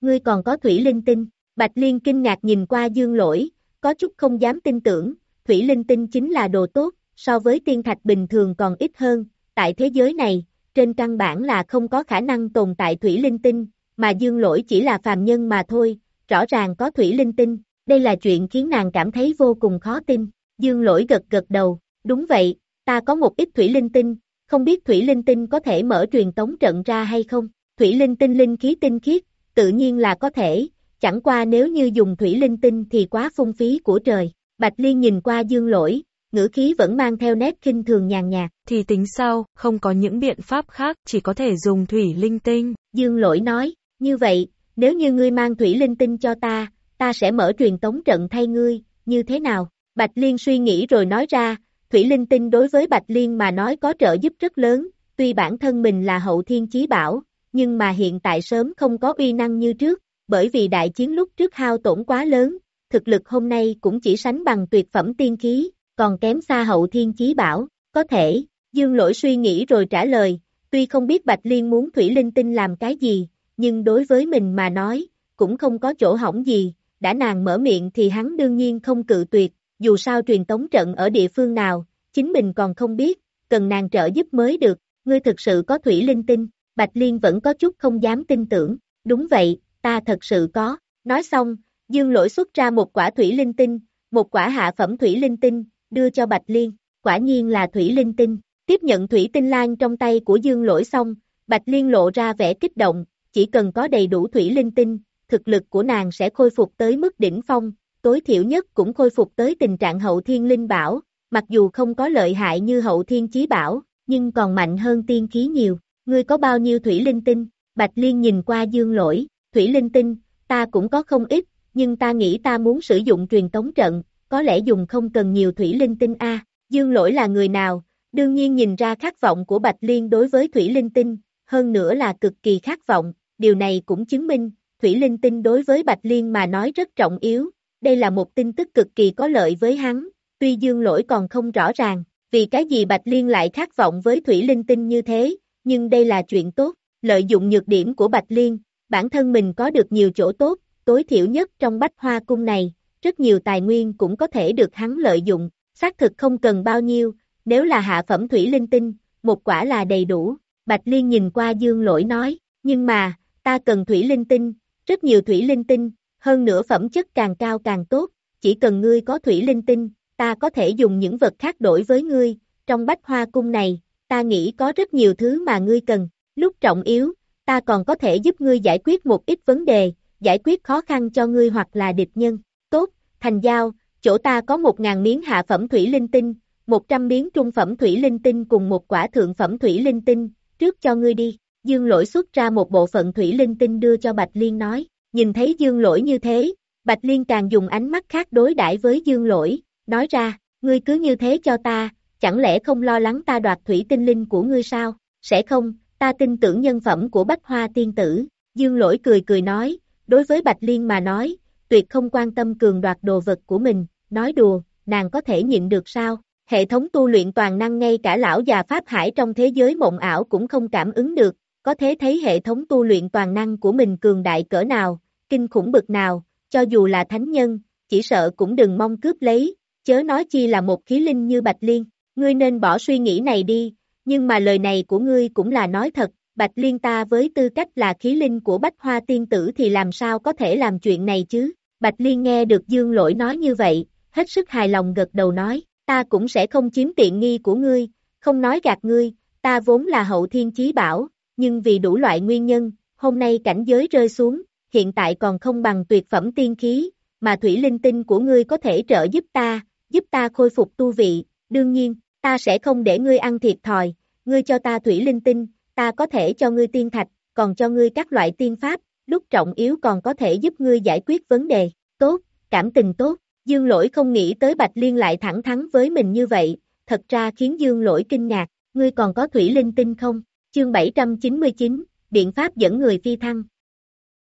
Ngươi còn có Thủy Linh Tinh, Bạch Liên kinh ngạc nhìn qua Dương Lỗi, có chút không dám tin tưởng, Thủy Linh Tinh chính là đồ tốt, so với tiên thạch bình thường còn ít hơn, tại thế giới này, trên căn bản là không có khả năng tồn tại Thủy Linh Tinh, mà Dương Lỗi chỉ là phàm nhân mà thôi, rõ ràng có Thủy Linh Tinh, đây là chuyện khiến nàng cảm thấy vô cùng khó tin. Dương Lỗi gật gật đầu, đúng vậy, ta có một ít Thủy Linh Tinh, không biết Thủy Linh Tinh có thể mở truyền tống trận ra hay không? Thủy Linh Tinh linh khí tinh khiết, tự nhiên là có thể, chẳng qua nếu như dùng Thủy Linh Tinh thì quá phung phí của trời. Bạch Liên nhìn qua Dương Lỗi, ngữ khí vẫn mang theo nét kinh thường nhàn nhạt. Thì tính sao, không có những biện pháp khác, chỉ có thể dùng Thủy Linh Tinh. Dương Lỗi nói, như vậy, nếu như ngươi mang Thủy Linh Tinh cho ta, ta sẽ mở truyền tống trận thay ngươi, như thế nào? Bạch Liên suy nghĩ rồi nói ra, Thủy Linh Tinh đối với Bạch Liên mà nói có trợ giúp rất lớn, tuy bản thân mình là hậu thiên chí bảo, nhưng mà hiện tại sớm không có uy năng như trước, bởi vì đại chiến lúc trước hao tổn quá lớn, thực lực hôm nay cũng chỉ sánh bằng tuyệt phẩm tiên khí, còn kém xa hậu thiên chí bảo, có thể, Dương Lỗi suy nghĩ rồi trả lời, tuy không biết Bạch Liên muốn Thủy Linh Tinh làm cái gì, nhưng đối với mình mà nói, cũng không có chỗ hỏng gì, đã nàng mở miệng thì hắn đương nhiên không cự tuyệt, dù sao truyền tống trận ở địa phương nào, chính mình còn không biết, cần nàng trợ giúp mới được, ngươi thực sự có thủy linh tinh, Bạch Liên vẫn có chút không dám tin tưởng, đúng vậy, ta thật sự có, nói xong, Dương Lỗi xuất ra một quả thủy linh tinh, một quả hạ phẩm thủy linh tinh, đưa cho Bạch Liên, quả nhiên là thủy linh tinh, tiếp nhận thủy tinh lan trong tay của Dương Lỗi xong, Bạch Liên lộ ra vẻ kích động, chỉ cần có đầy đủ thủy linh tinh, thực lực của nàng sẽ khôi phục tới mức đỉnh phong, tối thiểu nhất cũng khôi phục tới tình trạng hậu thiên linh bảo, mặc dù không có lợi hại như hậu thiên chí bảo, nhưng còn mạnh hơn tiên khí nhiều. Ngươi có bao nhiêu thủy linh tinh? Bạch Liên nhìn qua dương lỗi, thủy linh tinh, ta cũng có không ít, nhưng ta nghĩ ta muốn sử dụng truyền tống trận, có lẽ dùng không cần nhiều thủy linh tinh a. Dương lỗi là người nào? Đương nhiên nhìn ra khát vọng của Bạch Liên đối với thủy linh tinh, hơn nữa là cực kỳ khát vọng, điều này cũng chứng minh, thủy linh tinh đối với Bạch Liên mà nói rất trọng yếu, đây là một tin tức cực kỳ có lợi với hắn, tuy dương lỗi còn không rõ ràng, vì cái gì Bạch Liên lại khát vọng với Thủy Linh Tinh như thế, nhưng đây là chuyện tốt, lợi dụng nhược điểm của Bạch Liên, bản thân mình có được nhiều chỗ tốt, tối thiểu nhất trong bách hoa cung này, rất nhiều tài nguyên cũng có thể được hắn lợi dụng, xác thực không cần bao nhiêu, nếu là hạ phẩm Thủy Linh Tinh, một quả là đầy đủ, Bạch Liên nhìn qua dương lỗi nói, nhưng mà, ta cần Thủy Linh Tinh, rất nhiều Thủy Linh Tinh, hơn nữa phẩm chất càng cao càng tốt, chỉ cần ngươi có thủy linh tinh, ta có thể dùng những vật khác đổi với ngươi, trong bách hoa cung này, ta nghĩ có rất nhiều thứ mà ngươi cần, lúc trọng yếu, ta còn có thể giúp ngươi giải quyết một ít vấn đề, giải quyết khó khăn cho ngươi hoặc là địch nhân, tốt, thành giao, chỗ ta có một ngàn miếng hạ phẩm thủy linh tinh, một trăm miếng trung phẩm thủy linh tinh cùng một quả thượng phẩm thủy linh tinh, trước cho ngươi đi, dương lỗi xuất ra một bộ phận thủy linh tinh đưa cho Bạch Liên nói, Nhìn thấy dương lỗi như thế, Bạch Liên càng dùng ánh mắt khác đối đãi với dương lỗi, nói ra, ngươi cứ như thế cho ta, chẳng lẽ không lo lắng ta đoạt thủy tinh linh của ngươi sao, sẽ không, ta tin tưởng nhân phẩm của Bách Hoa Tiên Tử, dương lỗi cười cười nói, đối với Bạch Liên mà nói, tuyệt không quan tâm cường đoạt đồ vật của mình, nói đùa, nàng có thể nhịn được sao, hệ thống tu luyện toàn năng ngay cả lão già Pháp Hải trong thế giới mộng ảo cũng không cảm ứng được, có thế thấy hệ thống tu luyện toàn năng của mình cường đại cỡ nào, kinh khủng bực nào, cho dù là thánh nhân, chỉ sợ cũng đừng mong cướp lấy, chớ nói chi là một khí linh như Bạch Liên, ngươi nên bỏ suy nghĩ này đi, nhưng mà lời này của ngươi cũng là nói thật, Bạch Liên ta với tư cách là khí linh của Bách Hoa Tiên Tử thì làm sao có thể làm chuyện này chứ, Bạch Liên nghe được Dương Lỗi nói như vậy, hết sức hài lòng gật đầu nói, ta cũng sẽ không chiếm tiện nghi của ngươi, không nói gạt ngươi, ta vốn là hậu thiên chí bảo, nhưng vì đủ loại nguyên nhân, hôm nay cảnh giới rơi xuống, hiện tại còn không bằng tuyệt phẩm tiên khí, mà thủy linh tinh của ngươi có thể trợ giúp ta, giúp ta khôi phục tu vị, đương nhiên, ta sẽ không để ngươi ăn thiệt thòi, ngươi cho ta thủy linh tinh, ta có thể cho ngươi tiên thạch, còn cho ngươi các loại tiên pháp, lúc trọng yếu còn có thể giúp ngươi giải quyết vấn đề, tốt, cảm tình tốt, dương lỗi không nghĩ tới Bạch Liên lại thẳng thắn với mình như vậy, thật ra khiến dương lỗi kinh ngạc, ngươi còn có thủy linh tinh không? Chương 799, biện pháp dẫn người phi thăng.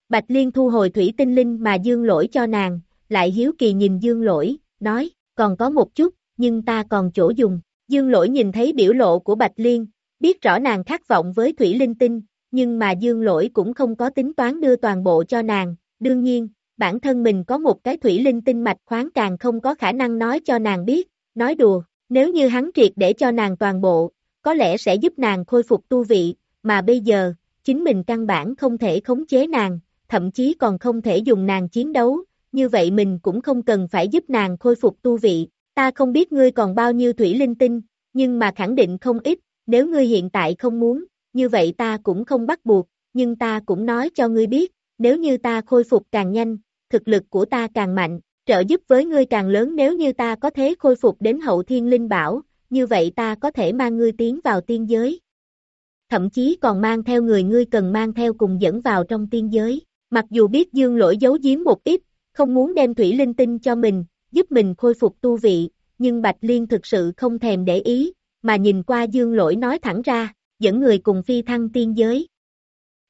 Bạch Liên thu hồi thủy tinh linh mà dương lỗi cho nàng, lại hiếu kỳ nhìn dương lỗi, nói, còn có một chút, nhưng ta còn chỗ dùng. Dương lỗi nhìn thấy biểu lộ của Bạch Liên, biết rõ nàng khát vọng với thủy linh tinh, nhưng mà dương lỗi cũng không có tính toán đưa toàn bộ cho nàng, đương nhiên, bản thân mình có một cái thủy linh tinh mạch khoáng càng không có khả năng nói cho nàng biết, nói đùa, nếu như hắn triệt để cho nàng toàn bộ, có lẽ sẽ giúp nàng khôi phục tu vị, mà bây giờ, chính mình căn bản không thể khống chế nàng, thậm chí còn không thể dùng nàng chiến đấu, như vậy mình cũng không cần phải giúp nàng khôi phục tu vị, ta không biết ngươi còn bao nhiêu thủy linh tinh, nhưng mà khẳng định không ít, nếu ngươi hiện tại không muốn, như vậy ta cũng không bắt buộc, nhưng ta cũng nói cho ngươi biết, nếu như ta khôi phục càng nhanh, thực lực của ta càng mạnh, trợ giúp với ngươi càng lớn nếu như ta có thể khôi phục đến hậu thiên linh bảo, như vậy ta có thể mang ngươi tiến vào tiên giới. Thậm chí còn mang theo người ngươi cần mang theo cùng dẫn vào trong tiên giới. Mặc dù biết dương lỗi giấu giếm một ít, không muốn đem thủy linh tinh cho mình, giúp mình khôi phục tu vị, nhưng Bạch Liên thực sự không thèm để ý, mà nhìn qua dương lỗi nói thẳng ra, dẫn người cùng phi thăng tiên giới.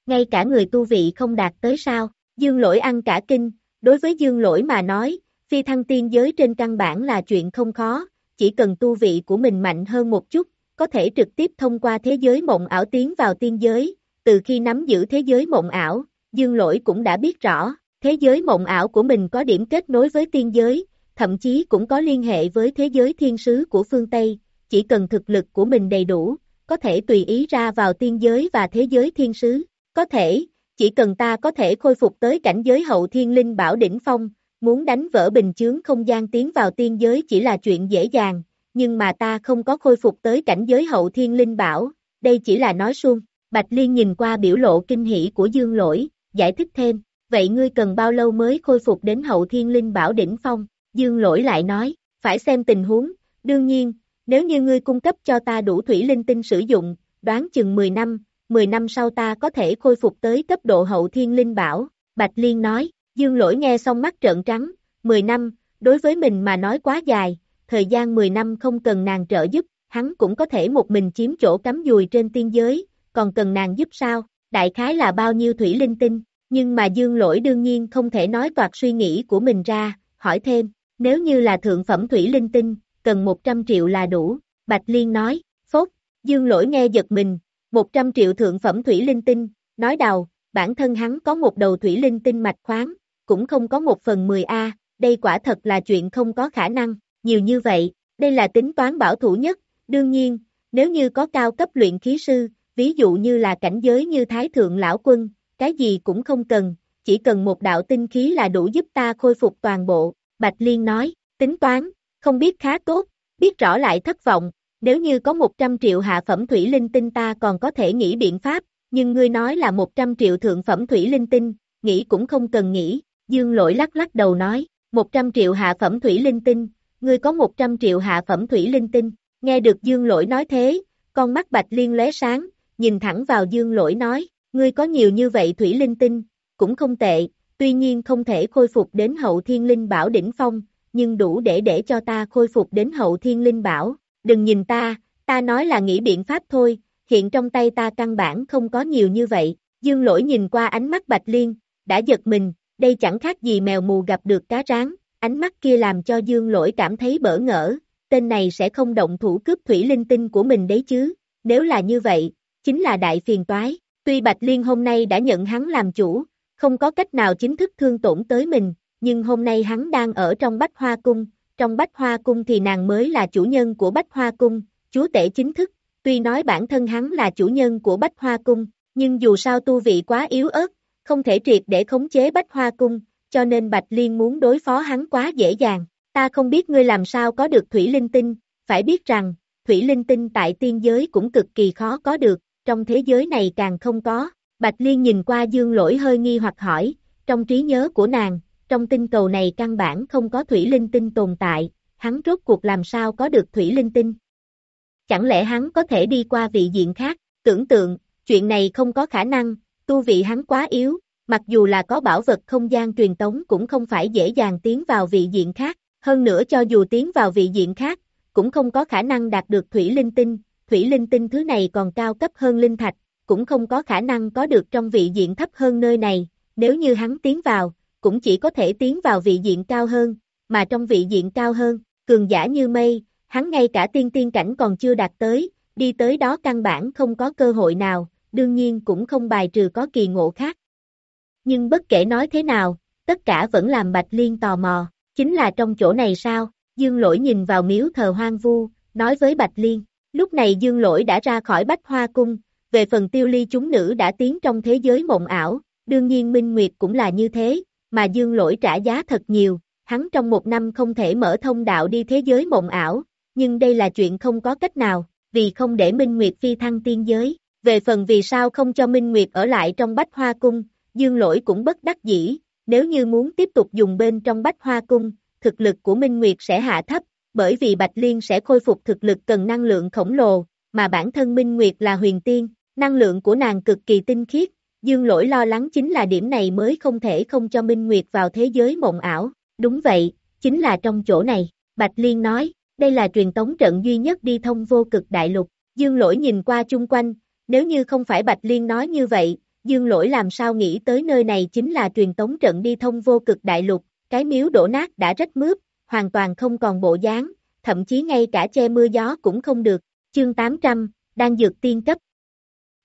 Ngay cả người tu vị không đạt tới sao, dương lỗi ăn cả kinh, đối với dương lỗi mà nói, phi thăng tiên giới trên căn bản là chuyện không khó, chỉ cần tu vị của mình mạnh hơn một chút, có thể trực tiếp thông qua thế giới mộng ảo tiến vào tiên giới, từ khi nắm giữ thế giới mộng ảo, dương lỗi cũng đã biết rõ, thế giới mộng ảo của mình có điểm kết nối với tiên giới, thậm chí cũng có liên hệ với thế giới thiên sứ của phương Tây, chỉ cần thực lực của mình đầy đủ, có thể tùy ý ra vào tiên giới và thế giới thiên sứ, có thể, chỉ cần ta có thể khôi phục tới cảnh giới hậu thiên linh bảo đỉnh phong, muốn đánh vỡ bình chướng không gian tiến vào tiên giới chỉ là chuyện dễ dàng, nhưng mà ta không có khôi phục tới cảnh giới hậu thiên linh bảo, đây chỉ là nói suông. Bạch Liên nhìn qua biểu lộ kinh hỉ của Dương Lỗi, giải thích thêm, vậy ngươi cần bao lâu mới khôi phục đến hậu thiên linh bảo đỉnh phong? Dương Lỗi lại nói, phải xem tình huống, đương nhiên, nếu như ngươi cung cấp cho ta đủ thủy linh tinh sử dụng, đoán chừng 10 năm, 10 năm sau ta có thể khôi phục tới cấp độ hậu thiên linh bảo, Bạch Liên nói, Dương lỗi nghe xong mắt trợn trắng, 10 năm, đối với mình mà nói quá dài, thời gian 10 năm không cần nàng trợ giúp, hắn cũng có thể một mình chiếm chỗ cắm dùi trên tiên giới, còn cần nàng giúp sao, đại khái là bao nhiêu thủy linh tinh, nhưng mà dương lỗi đương nhiên không thể nói toạt suy nghĩ của mình ra, hỏi thêm, nếu như là thượng phẩm thủy linh tinh, cần 100 triệu là đủ, Bạch Liên nói, phốt, dương lỗi nghe giật mình, 100 triệu thượng phẩm thủy linh tinh, nói đầu, bản thân hắn có một đầu thủy linh tinh mạch khoáng, cũng không có một phần 10A, đây quả thật là chuyện không có khả năng, nhiều như vậy, đây là tính toán bảo thủ nhất, đương nhiên, nếu như có cao cấp luyện khí sư, ví dụ như là cảnh giới như Thái Thượng Lão Quân, cái gì cũng không cần, chỉ cần một đạo tinh khí là đủ giúp ta khôi phục toàn bộ, Bạch Liên nói, tính toán, không biết khá tốt, biết rõ lại thất vọng, nếu như có 100 triệu hạ phẩm thủy linh tinh ta còn có thể nghĩ biện pháp, nhưng ngươi nói là 100 triệu thượng phẩm thủy linh tinh, nghĩ cũng không cần nghĩ, Dương lỗi lắc lắc đầu nói, 100 triệu hạ phẩm thủy linh tinh, ngươi có 100 triệu hạ phẩm thủy linh tinh, nghe được dương lỗi nói thế, con mắt bạch liên lóe sáng, nhìn thẳng vào dương lỗi nói, ngươi có nhiều như vậy thủy linh tinh, cũng không tệ, tuy nhiên không thể khôi phục đến hậu thiên linh bảo đỉnh phong, nhưng đủ để để cho ta khôi phục đến hậu thiên linh bảo, đừng nhìn ta, ta nói là nghĩ biện pháp thôi, hiện trong tay ta căn bản không có nhiều như vậy, dương lỗi nhìn qua ánh mắt bạch liên, đã giật mình, đây chẳng khác gì mèo mù gặp được cá rán, ánh mắt kia làm cho dương lỗi cảm thấy bỡ ngỡ, tên này sẽ không động thủ cướp thủy linh tinh của mình đấy chứ, nếu là như vậy, chính là đại phiền toái, tuy Bạch Liên hôm nay đã nhận hắn làm chủ, không có cách nào chính thức thương tổn tới mình, nhưng hôm nay hắn đang ở trong Bách Hoa Cung, trong Bách Hoa Cung thì nàng mới là chủ nhân của Bách Hoa Cung, chúa tể chính thức, tuy nói bản thân hắn là chủ nhân của Bách Hoa Cung, nhưng dù sao tu vị quá yếu ớt, không thể triệt để khống chế bách hoa cung, cho nên Bạch Liên muốn đối phó hắn quá dễ dàng. Ta không biết ngươi làm sao có được thủy linh tinh, phải biết rằng, thủy linh tinh tại tiên giới cũng cực kỳ khó có được, trong thế giới này càng không có. Bạch Liên nhìn qua dương lỗi hơi nghi hoặc hỏi, trong trí nhớ của nàng, trong tinh cầu này căn bản không có thủy linh tinh tồn tại, hắn rốt cuộc làm sao có được thủy linh tinh. Chẳng lẽ hắn có thể đi qua vị diện khác, tưởng tượng, chuyện này không có khả năng, tu vị hắn quá yếu, mặc dù là có bảo vật không gian truyền tống cũng không phải dễ dàng tiến vào vị diện khác, hơn nữa cho dù tiến vào vị diện khác, cũng không có khả năng đạt được thủy linh tinh, thủy linh tinh thứ này còn cao cấp hơn linh thạch, cũng không có khả năng có được trong vị diện thấp hơn nơi này, nếu như hắn tiến vào, cũng chỉ có thể tiến vào vị diện cao hơn, mà trong vị diện cao hơn, cường giả như mây, hắn ngay cả tiên tiên cảnh còn chưa đạt tới, đi tới đó căn bản không có cơ hội nào, đương nhiên cũng không bài trừ có kỳ ngộ khác. Nhưng bất kể nói thế nào, tất cả vẫn làm Bạch Liên tò mò, chính là trong chỗ này sao, Dương Lỗi nhìn vào miếu thờ hoang vu, nói với Bạch Liên, lúc này Dương Lỗi đã ra khỏi Bách Hoa Cung, về phần tiêu ly chúng nữ đã tiến trong thế giới mộng ảo, đương nhiên Minh Nguyệt cũng là như thế, mà Dương Lỗi trả giá thật nhiều, hắn trong một năm không thể mở thông đạo đi thế giới mộng ảo, nhưng đây là chuyện không có cách nào, vì không để Minh Nguyệt phi thăng tiên giới. Về phần vì sao không cho Minh Nguyệt ở lại trong Bách Hoa Cung, Dương Lỗi cũng bất đắc dĩ, nếu như muốn tiếp tục dùng bên trong Bách Hoa Cung, thực lực của Minh Nguyệt sẽ hạ thấp, bởi vì Bạch Liên sẽ khôi phục thực lực cần năng lượng khổng lồ, mà bản thân Minh Nguyệt là huyền tiên, năng lượng của nàng cực kỳ tinh khiết, Dương Lỗi lo lắng chính là điểm này mới không thể không cho Minh Nguyệt vào thế giới mộng ảo, đúng vậy, chính là trong chỗ này, Bạch Liên nói, đây là truyền tống trận duy nhất đi thông vô cực đại lục, Dương Lỗi nhìn qua chung quanh, nếu như không phải Bạch Liên nói như vậy, Dương Lỗi làm sao nghĩ tới nơi này chính là truyền tống trận đi thông vô cực đại lục, cái miếu đổ nát đã rách mướp, hoàn toàn không còn bộ dáng, thậm chí ngay cả che mưa gió cũng không được, chương 800, đang dược tiên cấp.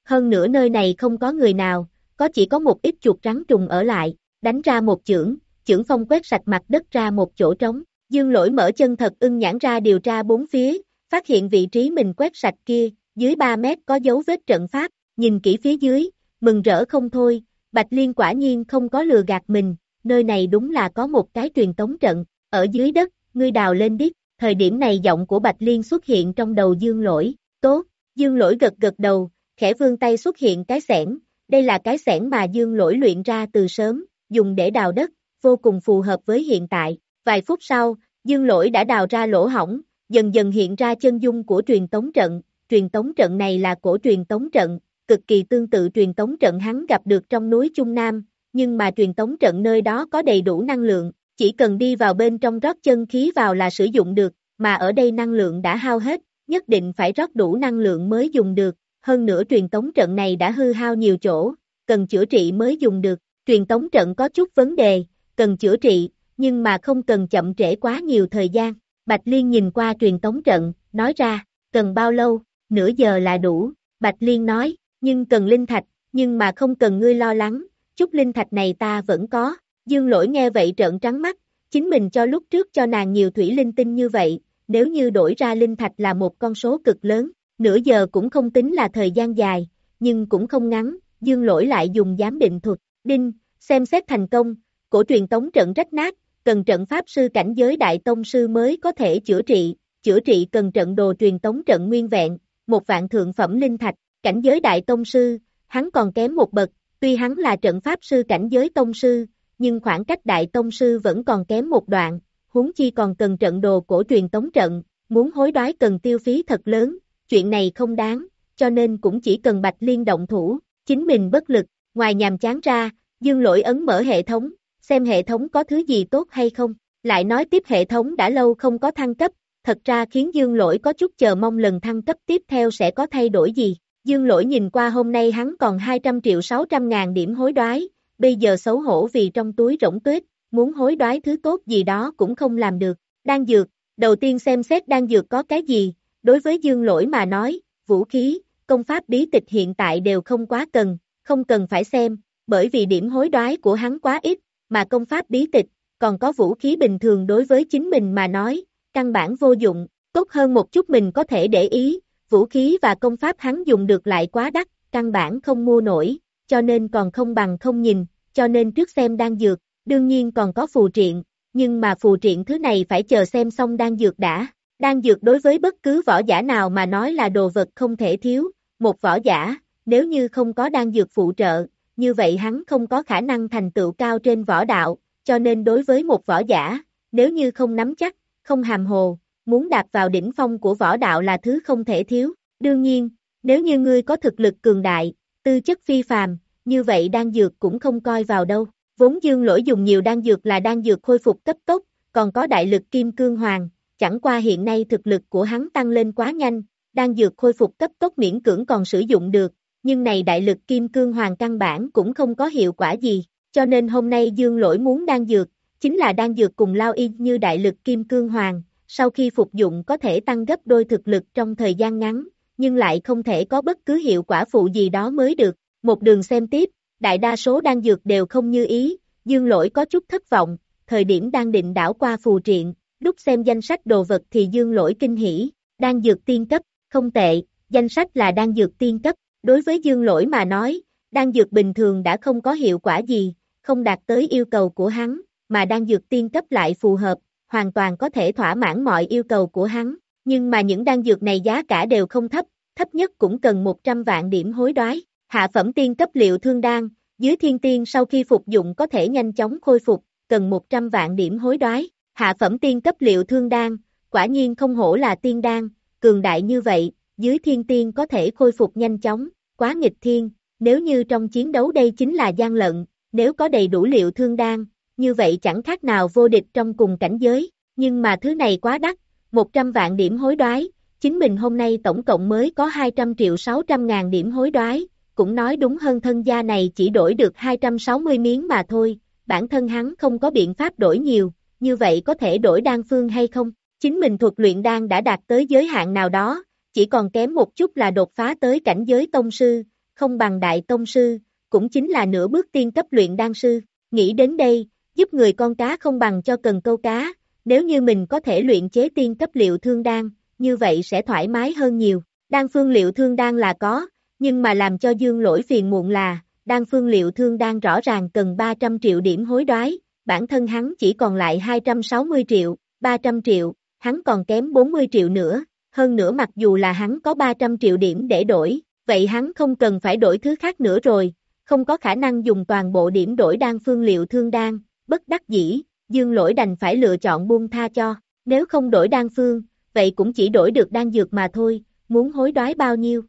Hơn nữa nơi này không có người nào, có chỉ có một ít chuột rắn trùng ở lại, đánh ra một chưởng, chưởng phong quét sạch mặt đất ra một chỗ trống, dương lỗi mở chân thật ưng nhãn ra điều tra bốn phía, phát hiện vị trí mình quét sạch kia, dưới 3 mét có dấu vết trận pháp, nhìn kỹ phía dưới, mừng rỡ không thôi, Bạch Liên quả nhiên không có lừa gạt mình, nơi này đúng là có một cái truyền tống trận, ở dưới đất, ngươi đào lên đít, thời điểm này giọng của Bạch Liên xuất hiện trong đầu Dương Lỗi, tốt, Dương Lỗi gật gật đầu, khẽ vương tay xuất hiện cái sẻn, đây là cái sẻn mà Dương Lỗi luyện ra từ sớm, dùng để đào đất, vô cùng phù hợp với hiện tại, vài phút sau, Dương Lỗi đã đào ra lỗ hỏng, dần dần hiện ra chân dung của truyền tống trận, truyền tống trận này là cổ truyền tống trận, cực kỳ tương tự truyền tống trận hắn gặp được trong núi Trung Nam, nhưng mà truyền tống trận nơi đó có đầy đủ năng lượng, chỉ cần đi vào bên trong rót chân khí vào là sử dụng được, mà ở đây năng lượng đã hao hết, nhất định phải rót đủ năng lượng mới dùng được, hơn nữa truyền tống trận này đã hư hao nhiều chỗ, cần chữa trị mới dùng được, truyền tống trận có chút vấn đề, cần chữa trị, nhưng mà không cần chậm trễ quá nhiều thời gian. Bạch Liên nhìn qua truyền tống trận, nói ra, cần bao lâu, nửa giờ là đủ, Bạch Liên nói, nhưng cần linh thạch, nhưng mà không cần ngươi lo lắng, chút linh thạch này ta vẫn có, dương lỗi nghe vậy trợn trắng mắt, chính mình cho lúc trước cho nàng nhiều thủy linh tinh như vậy, nếu như đổi ra linh thạch là một con số cực lớn, nửa giờ cũng không tính là thời gian dài, nhưng cũng không ngắn, dương lỗi lại dùng giám định thuật, đinh, xem xét thành công, cổ truyền tống trận rách nát, cần trận pháp sư cảnh giới đại tông sư mới có thể chữa trị, chữa trị cần trận đồ truyền tống trận nguyên vẹn, một vạn thượng phẩm linh thạch, cảnh giới đại tông sư, hắn còn kém một bậc, tuy hắn là trận pháp sư cảnh giới tông sư, nhưng khoảng cách đại tông sư vẫn còn kém một đoạn, huống chi còn cần trận đồ cổ truyền tống trận, muốn hối đoái cần tiêu phí thật lớn, chuyện này không đáng, cho nên cũng chỉ cần Bạch Liên động thủ, chính mình bất lực, ngoài nhàm chán ra, dương lỗi ấn mở hệ thống, xem hệ thống có thứ gì tốt hay không, lại nói tiếp hệ thống đã lâu không có thăng cấp, thật ra khiến dương lỗi có chút chờ mong lần thăng cấp tiếp theo sẽ có thay đổi gì. Dương lỗi nhìn qua hôm nay hắn còn 200 triệu 600 ngàn điểm hối đoái, bây giờ xấu hổ vì trong túi rỗng tuyết, muốn hối đoái thứ tốt gì đó cũng không làm được. Đan dược, đầu tiên xem xét đan dược có cái gì, đối với dương lỗi mà nói, vũ khí, công pháp bí tịch hiện tại đều không quá cần, không cần phải xem, bởi vì điểm hối đoái của hắn quá ít, mà công pháp bí tịch, còn có vũ khí bình thường đối với chính mình mà nói, căn bản vô dụng, tốt hơn một chút mình có thể để ý, vũ khí và công pháp hắn dùng được lại quá đắt, căn bản không mua nổi, cho nên còn không bằng không nhìn, cho nên trước xem đang dược, đương nhiên còn có phù triện, nhưng mà phù triện thứ này phải chờ xem xong đang dược đã. Đan dược đối với bất cứ võ giả nào mà nói là đồ vật không thể thiếu, một võ giả, nếu như không có đan dược phụ trợ, như vậy hắn không có khả năng thành tựu cao trên võ đạo, cho nên đối với một võ giả, nếu như không nắm chắc, không hàm hồ, muốn đạp vào đỉnh phong của võ đạo là thứ không thể thiếu. Đương nhiên, nếu như ngươi có thực lực cường đại, tư chất phi phàm, như vậy đan dược cũng không coi vào đâu. Vốn dương lỗi dùng nhiều đan dược là đan dược khôi phục cấp tốc, còn có đại lực kim cương hoàng, chẳng qua hiện nay thực lực của hắn tăng lên quá nhanh, đan dược khôi phục cấp tốc miễn cưỡng còn sử dụng được, nhưng này đại lực kim cương hoàng căn bản cũng không có hiệu quả gì, cho nên hôm nay dương lỗi muốn đan dược, chính là đan dược cùng lao y như đại lực kim cương hoàng, sau khi phục dụng có thể tăng gấp đôi thực lực trong thời gian ngắn, nhưng lại không thể có bất cứ hiệu quả phụ gì đó mới được. Một đường xem tiếp, đại đa số đan dược đều không như ý, dương lỗi có chút thất vọng, thời điểm đang định đảo qua phù triện, lúc xem danh sách đồ vật thì dương lỗi kinh hỉ, đan dược tiên cấp, không tệ, danh sách là đan dược tiên cấp, đối với dương lỗi mà nói, đan dược bình thường đã không có hiệu quả gì, không đạt tới yêu cầu của hắn, mà đan dược tiên cấp lại phù hợp, hoàn toàn có thể thỏa mãn mọi yêu cầu của hắn, nhưng mà những đan dược này giá cả đều không thấp, thấp nhất cũng cần 100 vạn điểm hối đoái, hạ phẩm tiên cấp liệu thương đan, dưới thiên tiên sau khi phục dụng có thể nhanh chóng khôi phục, cần 100 vạn điểm hối đoái, hạ phẩm tiên cấp liệu thương đan, quả nhiên không hổ là tiên đan, cường đại như vậy, dưới thiên tiên có thể khôi phục nhanh chóng, quá nghịch thiên, nếu như trong chiến đấu đây chính là gian lận, nếu có đầy đủ liệu thương đan, như vậy chẳng khác nào vô địch trong cùng cảnh giới, nhưng mà thứ này quá đắt, 100 vạn điểm hối đoái, chính mình hôm nay tổng cộng mới có 200 triệu 600 ngàn điểm hối đoái, cũng nói đúng hơn thân gia này chỉ đổi được 260 miếng mà thôi, bản thân hắn không có biện pháp đổi nhiều, như vậy có thể đổi đan phương hay không? Chính mình thuật luyện đan đã đạt tới giới hạn nào đó, chỉ còn kém một chút là đột phá tới cảnh giới tông sư, không bằng đại tông sư, cũng chính là nửa bước tiên cấp luyện đan sư. Nghĩ đến đây, giúp người con cá không bằng cho cần câu cá, nếu như mình có thể luyện chế tiên cấp liệu thương đan, như vậy sẽ thoải mái hơn nhiều. Đan phương liệu thương đan là có, nhưng mà làm cho dương lỗi phiền muộn là, đan phương liệu thương đan rõ ràng cần 300 triệu điểm hối đoái, bản thân hắn chỉ còn lại 260 triệu, 300 triệu, hắn còn kém 40 triệu nữa, hơn nữa mặc dù là hắn có 300 triệu điểm để đổi, vậy hắn không cần phải đổi thứ khác nữa rồi, không có khả năng dùng toàn bộ điểm đổi đan phương liệu thương đan, bất đắc dĩ, dương lỗi đành phải lựa chọn buông tha cho, nếu không đổi đan phương, vậy cũng chỉ đổi được đan dược mà thôi, muốn hối đoái bao nhiêu.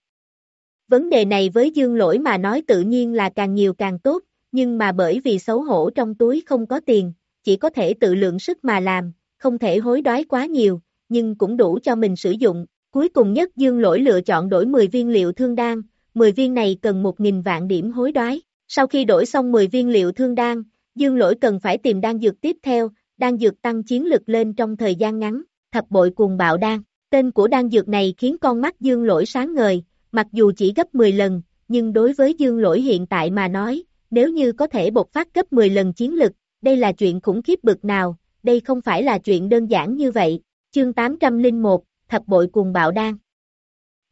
Vấn đề này với dương lỗi mà nói tự nhiên là càng nhiều càng tốt, nhưng mà bởi vì xấu hổ trong túi không có tiền, chỉ có thể tự lượng sức mà làm, không thể hối đoái quá nhiều, nhưng cũng đủ cho mình sử dụng. Cuối cùng nhất dương lỗi lựa chọn đổi 10 viên liệu thương đan, 10 viên này cần 1.000 vạn điểm hối đoái. Sau khi đổi xong 10 viên liệu thương đan, dương lỗi cần phải tìm đan dược tiếp theo, đan dược tăng chiến lực lên trong thời gian ngắn, thập bội cuồng bạo đan. Tên của đan dược này khiến con mắt dương lỗi sáng ngời, mặc dù chỉ gấp 10 lần, nhưng đối với dương lỗi hiện tại mà nói, nếu như có thể bộc phát gấp 10 lần chiến lực, đây là chuyện khủng khiếp bực nào, đây không phải là chuyện đơn giản như vậy. Chương 801, Thập bội cuồng bạo đan.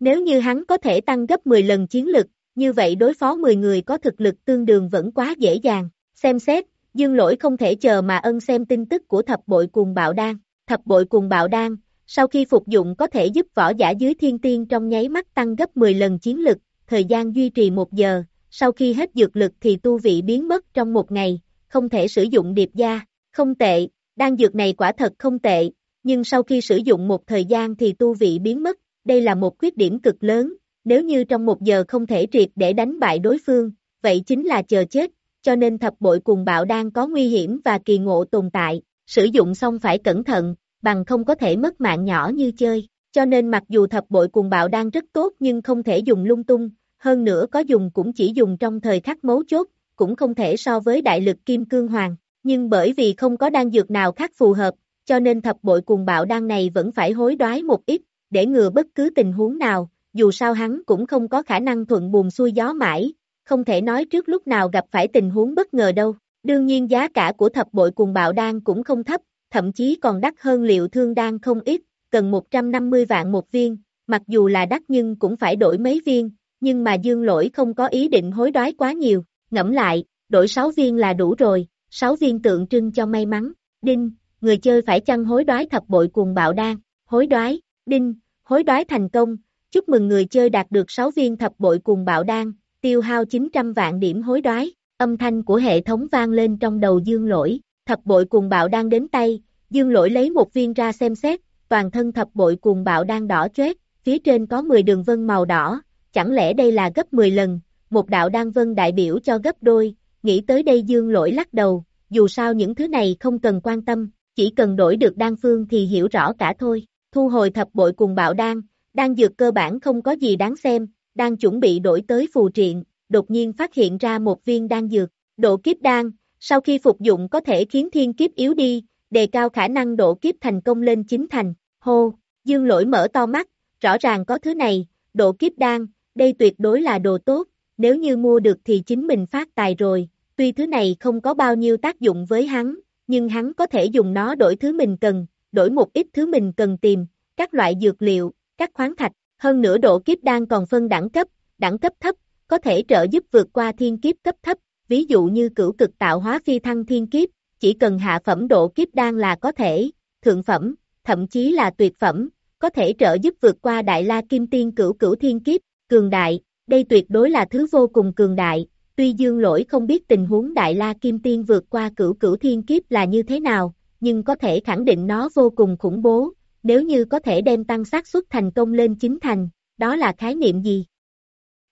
Nếu như hắn có thể tăng gấp 10 lần chiến lực, như vậy đối phó 10 người có thực lực tương đương vẫn quá dễ dàng. Xem xét, dương lỗi không thể chờ mà ân xem tin tức của thập bội cuồng bạo đan. Thập bội cuồng bạo đan, sau khi phục dụng có thể giúp võ giả dưới thiên tiên trong nháy mắt tăng gấp 10 lần chiến lực, thời gian duy trì một giờ, sau khi hết dược lực thì tu vị biến mất trong một ngày, không thể sử dụng điệp gia, không tệ, đan dược này quả thật không tệ, nhưng sau khi sử dụng một thời gian thì tu vị biến mất, đây là một khuyết điểm cực lớn, nếu như trong một giờ không thể triệt để đánh bại đối phương, vậy chính là chờ chết, cho nên thập bội cùng bạo đang có nguy hiểm và kỳ ngộ tồn tại, sử dụng xong phải cẩn thận, bằng không có thể mất mạng nhỏ như chơi, cho nên mặc dù thập bội cùng bạo đang rất tốt nhưng không thể dùng lung tung, hơn nữa có dùng cũng chỉ dùng trong thời khắc mấu chốt, cũng không thể so với đại lực kim cương hoàng, nhưng bởi vì không có đan dược nào khác phù hợp, cho nên thập bội cùng bạo đan này vẫn phải hối đoái một ít, để ngừa bất cứ tình huống nào, dù sao hắn cũng không có khả năng thuận buồm xuôi gió mãi, không thể nói trước lúc nào gặp phải tình huống bất ngờ đâu. Đương nhiên giá cả của thập bội cùng bạo đan cũng không thấp, thậm chí còn đắt hơn liệu thương đan không ít, cần 150 vạn một viên, mặc dù là đắt nhưng cũng phải đổi mấy viên, nhưng mà dương lỗi không có ý định hối đoái quá nhiều, ngẫm lại, đổi 6 viên là đủ rồi, 6 viên tượng trưng cho may mắn, đinh, người chơi phải chăng hối đoái thập bội cuồng bạo đan, hối đoái, đinh, hối đoái thành công, chúc mừng người chơi đạt được 6 viên thập bội cuồng bạo đan, tiêu hao 900 vạn điểm hối đoái, âm thanh của hệ thống vang lên trong đầu dương lỗi, thập bội cuồng bạo đan đến tay, dương lỗi lấy một viên ra xem xét, toàn thân thập bội cuồng bạo đan đỏ chết, phía trên có 10 đường vân màu đỏ, chẳng lẽ đây là gấp 10 lần, một đạo đan vân đại biểu cho gấp đôi, nghĩ tới đây dương lỗi lắc đầu, dù sao những thứ này không cần quan tâm, chỉ cần đổi được đan phương thì hiểu rõ cả thôi. Thu hồi thập bội cùng bạo đan, đan dược cơ bản không có gì đáng xem, đang chuẩn bị đổi tới phù triện, đột nhiên phát hiện ra một viên đan dược, độ kiếp đan, sau khi phục dụng có thể khiến thiên kiếp yếu đi, đề cao khả năng độ kiếp thành công lên chính thành, hô, dương lỗi mở to mắt, rõ ràng có thứ này, độ kiếp đan, đây tuyệt đối là đồ tốt, nếu như mua được thì chính mình phát tài rồi, tuy thứ này không có bao nhiêu tác dụng với hắn, nhưng hắn có thể dùng nó đổi thứ mình cần, đổi một ít thứ mình cần tìm, các loại dược liệu, các khoáng thạch, hơn nữa độ kiếp đan còn phân đẳng cấp, đẳng cấp thấp, có thể trợ giúp vượt qua thiên kiếp cấp thấp, ví dụ như cửu cực tạo hóa phi thăng thiên kiếp, chỉ cần hạ phẩm độ kiếp đan là có thể, thượng phẩm, thậm chí là tuyệt phẩm, có thể trợ giúp vượt qua đại la kim tiên cửu cửu thiên kiếp, cường đại, đây tuyệt đối là thứ vô cùng cường đại, tuy dương lỗi không biết tình huống đại la kim tiên vượt qua cửu cửu thiên kiếp là như thế nào, nhưng có thể khẳng định nó vô cùng khủng bố, nếu như có thể đem tăng xác suất thành công lên chính thành, đó là khái niệm gì?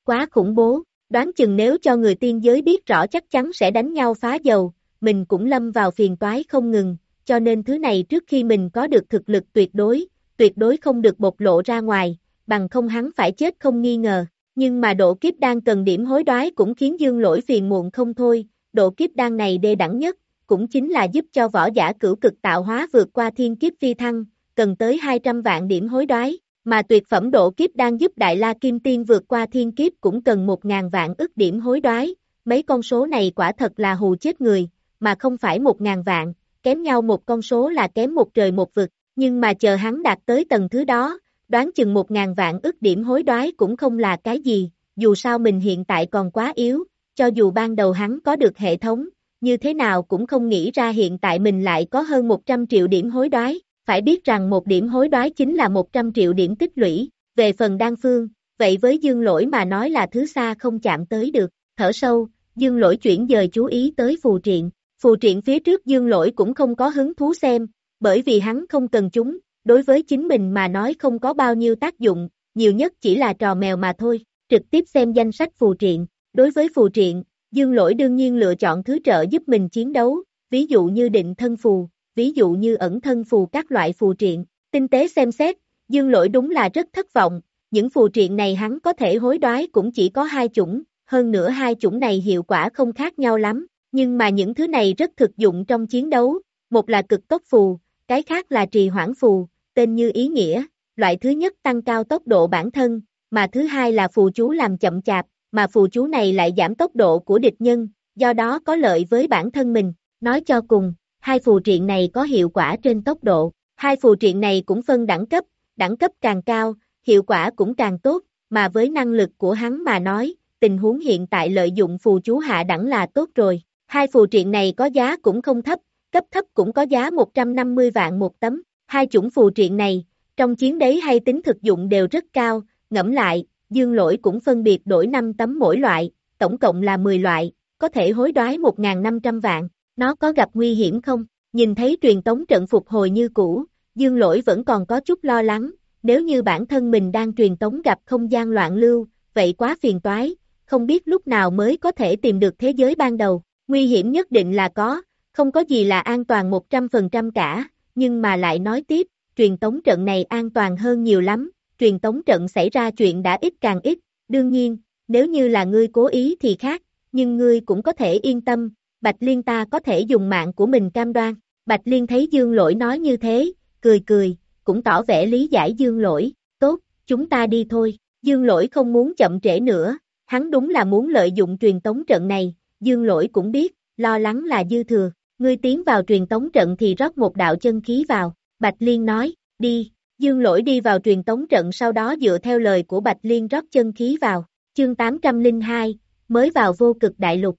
Quá khủng bố, đoán chừng nếu cho người tiên giới biết rõ chắc chắn sẽ đánh nhau phá dầu, mình cũng lâm vào phiền toái không ngừng, cho nên thứ này trước khi mình có được thực lực tuyệt đối, tuyệt đối không được bộc lộ ra ngoài, bằng không hắn phải chết không nghi ngờ. Nhưng mà độ kiếp đang cần điểm hối đoái cũng khiến dương lỗi phiền muộn không thôi, độ kiếp đan này đê đẳng nhất, cũng chính là giúp cho võ giả cửu cực tạo hóa vượt qua thiên kiếp phi thăng, cần tới 200 vạn điểm hối đoái, mà tuyệt phẩm độ kiếp đang giúp Đại La Kim Tiên vượt qua thiên kiếp cũng cần 1.000 vạn ức điểm hối đoái, mấy con số này quả thật là hù chết người, mà không phải 1.000 vạn, kém nhau một con số là kém một trời một vực, nhưng mà chờ hắn đạt tới tầng thứ đó, đoán chừng 1.000 vạn ức điểm hối đoái cũng không là cái gì, dù sao mình hiện tại còn quá yếu, cho dù ban đầu hắn có được hệ thống, như thế nào cũng không nghĩ ra hiện tại mình lại có hơn 100 triệu điểm hối đoái, phải biết rằng một điểm hối đoái chính là 100 triệu điểm tích lũy, về phần đan phương, vậy với dương lỗi mà nói là thứ xa không chạm tới được, thở sâu, dương lỗi chuyển dời chú ý tới phù triện, phù triện phía trước dương lỗi cũng không có hứng thú xem, bởi vì hắn không cần chúng, đối với chính mình mà nói không có bao nhiêu tác dụng, nhiều nhất chỉ là trò mèo mà thôi, trực tiếp xem danh sách phù triện, đối với phù triện, dương lỗi đương nhiên lựa chọn thứ trợ giúp mình chiến đấu, ví dụ như định thân phù, ví dụ như ẩn thân phù các loại phù triện, tinh tế xem xét, dương lỗi đúng là rất thất vọng, những phù triện này hắn có thể hối đoái cũng chỉ có hai chủng, hơn nữa hai chủng này hiệu quả không khác nhau lắm, nhưng mà những thứ này rất thực dụng trong chiến đấu, một là cực tốc phù, cái khác là trì hoãn phù, tên như ý nghĩa, loại thứ nhất tăng cao tốc độ bản thân, mà thứ hai là phù chú làm chậm chạp, mà phù chú này lại giảm tốc độ của địch nhân, do đó có lợi với bản thân mình, nói cho cùng, hai phù triện này có hiệu quả trên tốc độ, hai phù triện này cũng phân đẳng cấp, đẳng cấp càng cao, hiệu quả cũng càng tốt, mà với năng lực của hắn mà nói, tình huống hiện tại lợi dụng phù chú hạ đẳng là tốt rồi, hai phù triện này có giá cũng không thấp, cấp thấp cũng có giá 150 vạn một tấm, hai chủng phù triện này, trong chiến đế hay tính thực dụng đều rất cao, ngẫm lại, dương lỗi cũng phân biệt đổi 5 tấm mỗi loại, tổng cộng là 10 loại, có thể hối đoái 1.500 vạn, nó có gặp nguy hiểm không? Nhìn thấy truyền tống trận phục hồi như cũ, dương lỗi vẫn còn có chút lo lắng, nếu như bản thân mình đang truyền tống gặp không gian loạn lưu, vậy quá phiền toái, không biết lúc nào mới có thể tìm được thế giới ban đầu, nguy hiểm nhất định là có, không có gì là an toàn 100% cả, nhưng mà lại nói tiếp, truyền tống trận này an toàn hơn nhiều lắm, truyền tống trận xảy ra chuyện đã ít càng ít, đương nhiên, nếu như là ngươi cố ý thì khác, nhưng ngươi cũng có thể yên tâm, Bạch Liên ta có thể dùng mạng của mình cam đoan. Bạch Liên thấy Dương Lỗi nói như thế, cười cười, cũng tỏ vẻ lý giải Dương Lỗi, tốt, chúng ta đi thôi. Dương Lỗi không muốn chậm trễ nữa, hắn đúng là muốn lợi dụng truyền tống trận này, Dương Lỗi cũng biết, lo lắng là dư thừa, ngươi tiến vào truyền tống trận thì rót một đạo chân khí vào, Bạch Liên nói, đi, Dương Lỗi đi vào truyền tống trận sau đó dựa theo lời của Bạch Liên rót chân khí vào, chương 802, mới vào vô cực đại lục,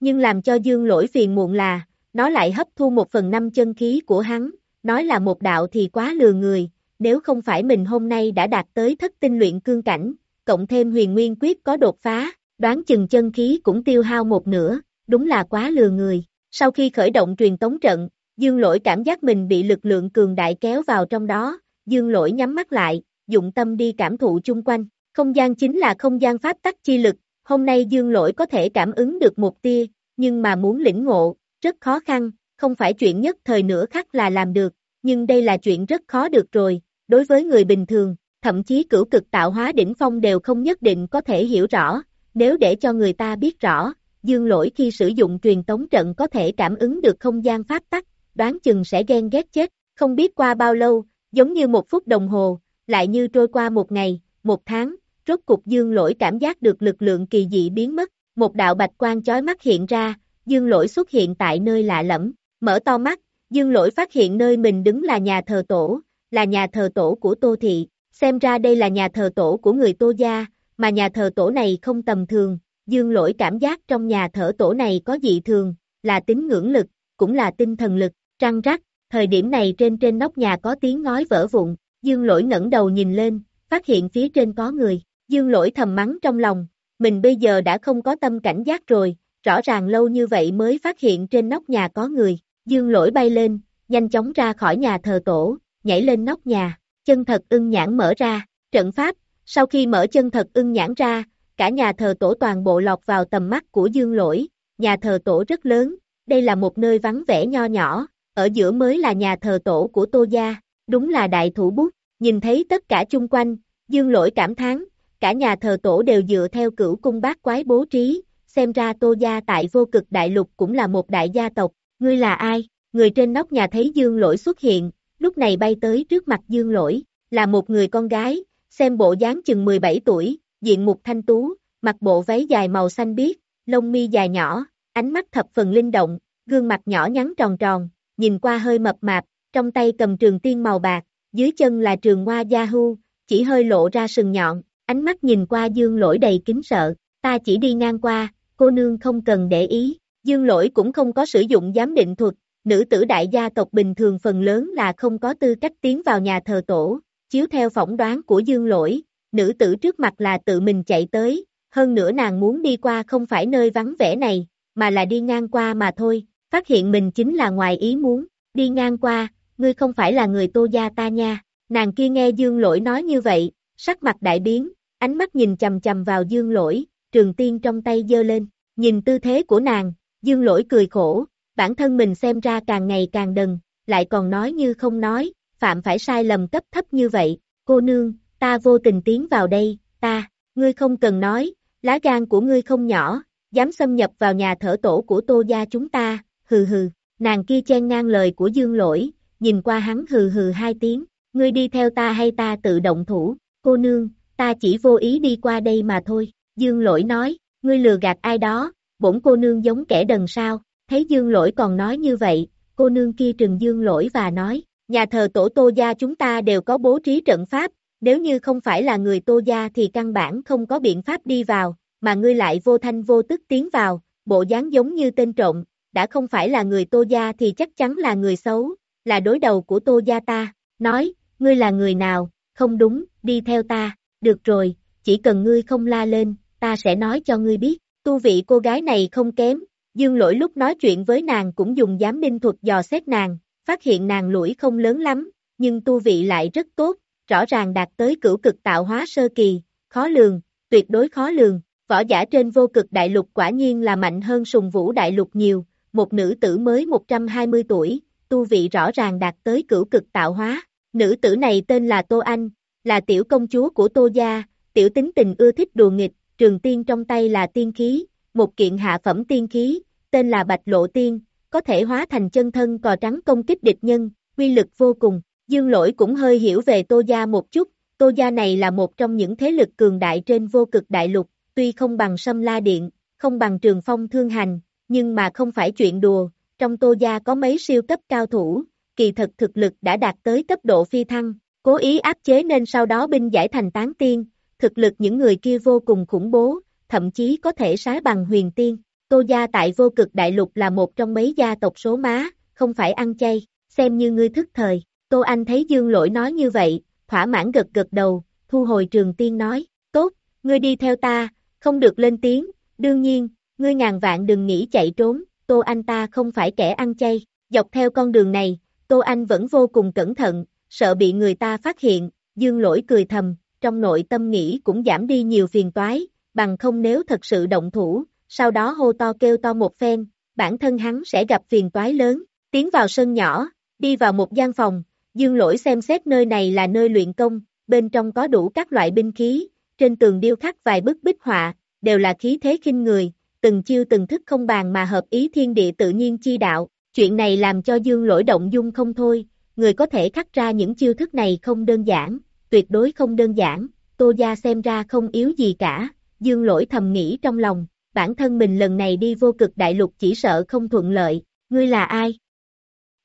nhưng làm cho dương lỗi phiền muộn là, nó lại hấp thu một phần năm chân khí của hắn, nói là một đạo thì quá lừa người, nếu không phải mình hôm nay đã đạt tới thất tinh luyện cương cảnh, cộng thêm huyền nguyên quyết có đột phá, đoán chừng chân khí cũng tiêu hao một nửa, đúng là quá lừa người. Sau khi khởi động truyền tống trận, dương lỗi cảm giác mình bị lực lượng cường đại kéo vào trong đó, dương lỗi nhắm mắt lại, dụng tâm đi cảm thụ chung quanh, không gian chính là không gian pháp tắc chi lực, Hôm nay dương lỗi có thể cảm ứng được một tia, nhưng mà muốn lĩnh ngộ, rất khó khăn, không phải chuyện nhất thời nửa khắc là làm được, nhưng đây là chuyện rất khó được rồi, đối với người bình thường, thậm chí cửu cực tạo hóa đỉnh phong đều không nhất định có thể hiểu rõ, nếu để cho người ta biết rõ, dương lỗi khi sử dụng truyền tống trận có thể cảm ứng được không gian pháp tắc, đoán chừng sẽ ghen ghét chết, không biết qua bao lâu, giống như một phút đồng hồ, lại như trôi qua một ngày, một tháng, rốt cục dương lỗi cảm giác được lực lượng kỳ dị biến mất, một đạo bạch quang chói mắt hiện ra, dương lỗi xuất hiện tại nơi lạ lẫm, mở to mắt, dương lỗi phát hiện nơi mình đứng là nhà thờ tổ, là nhà thờ tổ của Tô Thị, xem ra đây là nhà thờ tổ của người Tô Gia, mà nhà thờ tổ này không tầm thường, dương lỗi cảm giác trong nhà thờ tổ này có dị thường, là tính ngưỡng lực, cũng là tinh thần lực, trăng rắc, thời điểm này trên trên nóc nhà có tiếng ngói vỡ vụn, dương lỗi ngẩng đầu nhìn lên, phát hiện phía trên có người, dương lỗi thầm mắng trong lòng, mình bây giờ đã không có tâm cảnh giác rồi, rõ ràng lâu như vậy mới phát hiện trên nóc nhà có người, dương lỗi bay lên, nhanh chóng ra khỏi nhà thờ tổ, nhảy lên nóc nhà, chân thật ưng nhãn mở ra, trận pháp, sau khi mở chân thật ưng nhãn ra, cả nhà thờ tổ toàn bộ lọt vào tầm mắt của dương lỗi, nhà thờ tổ rất lớn, đây là một nơi vắng vẻ nho nhỏ, ở giữa mới là nhà thờ tổ của Tô Gia, đúng là đại thủ bút, nhìn thấy tất cả chung quanh, dương lỗi cảm thán, cả nhà thờ tổ đều dựa theo cửu cung bát quái bố trí, xem ra Tô Gia tại vô cực đại lục cũng là một đại gia tộc, ngươi là ai? Người trên nóc nhà thấy dương lỗi xuất hiện, lúc này bay tới trước mặt dương lỗi, là một người con gái, xem bộ dáng chừng 17 tuổi, diện mục thanh tú, mặc bộ váy dài màu xanh biếc, lông mi dài nhỏ, ánh mắt thập phần linh động, gương mặt nhỏ nhắn tròn tròn, nhìn qua hơi mập mạp, trong tay cầm trường tiên màu bạc, dưới chân là trường hoa Yahoo, chỉ hơi lộ ra sừng nhọn, ánh mắt nhìn qua dương lỗi đầy kính sợ, ta chỉ đi ngang qua, cô nương không cần để ý, dương lỗi cũng không có sử dụng giám định thuật, nữ tử đại gia tộc bình thường phần lớn là không có tư cách tiến vào nhà thờ tổ, chiếu theo phỏng đoán của dương lỗi, nữ tử trước mặt là tự mình chạy tới, hơn nữa nàng muốn đi qua không phải nơi vắng vẻ này, mà là đi ngang qua mà thôi, phát hiện mình chính là ngoài ý muốn, đi ngang qua, ngươi không phải là người tô gia ta nha, nàng kia nghe dương lỗi nói như vậy, sắc mặt đại biến, ánh mắt nhìn chầm chầm vào dương lỗi, trường tiên trong tay dơ lên, nhìn tư thế của nàng, dương lỗi cười khổ, bản thân mình xem ra càng ngày càng đần, lại còn nói như không nói, phạm phải sai lầm cấp thấp như vậy, cô nương, ta vô tình tiến vào đây, ta, ngươi không cần nói, lá gan của ngươi không nhỏ, dám xâm nhập vào nhà thở tổ của tô gia chúng ta, hừ hừ, nàng kia chen ngang lời của dương lỗi, nhìn qua hắn hừ hừ hai tiếng, ngươi đi theo ta hay ta tự động thủ, cô nương, ta chỉ vô ý đi qua đây mà thôi, dương lỗi nói, ngươi lừa gạt ai đó, bổn cô nương giống kẻ đần sao, thấy dương lỗi còn nói như vậy, cô nương kia trừng dương lỗi và nói, nhà thờ tổ tô gia chúng ta đều có bố trí trận pháp, nếu như không phải là người tô gia thì căn bản không có biện pháp đi vào, mà ngươi lại vô thanh vô tức tiến vào, bộ dáng giống như tên trộm, đã không phải là người tô gia thì chắc chắn là người xấu, là đối đầu của tô gia ta, nói, ngươi là người nào, không đúng, đi theo ta, được rồi, chỉ cần ngươi không la lên, ta sẽ nói cho ngươi biết, tu vị cô gái này không kém, dương lỗi lúc nói chuyện với nàng cũng dùng giám ninh thuật dò xét nàng, phát hiện nàng lũi không lớn lắm, nhưng tu vị lại rất tốt, rõ ràng đạt tới cửu cực tạo hóa sơ kỳ, khó lường, tuyệt đối khó lường, võ giả trên vô cực đại lục quả nhiên là mạnh hơn sùng vũ đại lục nhiều, một nữ tử mới 120 tuổi, tu vị rõ ràng đạt tới cửu cực tạo hóa, nữ tử này tên là Tô Anh, là tiểu công chúa của Tô Gia, tiểu tính tình ưa thích đùa nghịch, trường tiên trong tay là tiên khí, một kiện hạ phẩm tiên khí, tên là Bạch Lộ Tiên, có thể hóa thành chân thân cò trắng công kích địch nhân, uy lực vô cùng. Dương lỗi cũng hơi hiểu về Tô Gia một chút, Tô Gia này là một trong những thế lực cường đại trên vô cực đại lục, tuy không bằng Sâm La Điện, không bằng Trường Phong Thương Hành, nhưng mà không phải chuyện đùa, trong Tô Gia có mấy siêu cấp cao thủ, kỳ thật thực lực đã đạt tới cấp độ phi thăng, cố ý áp chế nên sau đó binh giải thành tán tiên, thực lực những người kia vô cùng khủng bố, thậm chí có thể sái bằng huyền tiên. Tô gia tại vô cực đại lục là một trong mấy gia tộc số má, không phải ăn chay, xem như ngươi thức thời. Tô Anh thấy Dương Lỗi nói như vậy, thỏa mãn gật gật đầu, thu hồi trường tiên nói, tốt, ngươi đi theo ta, không được lên tiếng, đương nhiên, ngươi ngàn vạn đừng nghĩ chạy trốn, Tô Anh ta không phải kẻ ăn chay, dọc theo con đường này, Tô Anh vẫn vô cùng cẩn thận, sợ bị người ta phát hiện, Dương Lỗi cười thầm, trong nội tâm nghĩ cũng giảm đi nhiều phiền toái, bằng không nếu thật sự động thủ, sau đó hô to kêu to một phen, bản thân hắn sẽ gặp phiền toái lớn, tiến vào sân nhỏ, đi vào một gian phòng, dương lỗi xem xét nơi này là nơi luyện công, bên trong có đủ các loại binh khí, trên tường điêu khắc vài bức bích họa, đều là khí thế khinh người, từng chiêu từng thức không bàn mà hợp ý thiên địa tự nhiên chi đạo, chuyện này làm cho dương lỗi động dung không thôi, người có thể khắc ra những chiêu thức này không đơn giản, tuyệt đối không đơn giản, Tô Gia xem ra không yếu gì cả, dương lỗi thầm nghĩ trong lòng, bản thân mình lần này đi vô cực đại lục chỉ sợ không thuận lợi, ngươi là ai?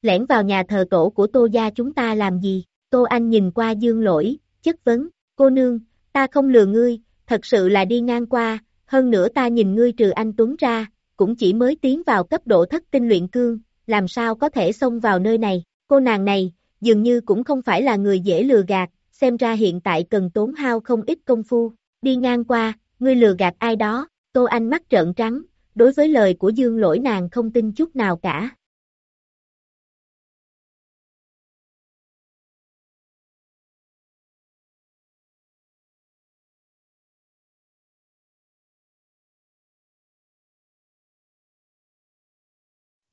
Lẻn vào nhà thờ tổ của Tô Gia chúng ta làm gì? Tô Anh nhìn qua dương lỗi, chất vấn, cô nương, ta không lừa ngươi, thật sự là đi ngang qua, hơn nữa ta nhìn ngươi trừ anh Tuấn ra, cũng chỉ mới tiến vào cấp độ thất tinh luyện cương, làm sao có thể xông vào nơi này, cô nàng này, dường như cũng không phải là người dễ lừa gạt, xem ra hiện tại cần tốn hao không ít công phu, đi ngang qua, ngươi lừa gạt ai đó, Tô Anh mắt trợn trắng, đối với lời của Dương lỗi nàng không tin chút nào cả.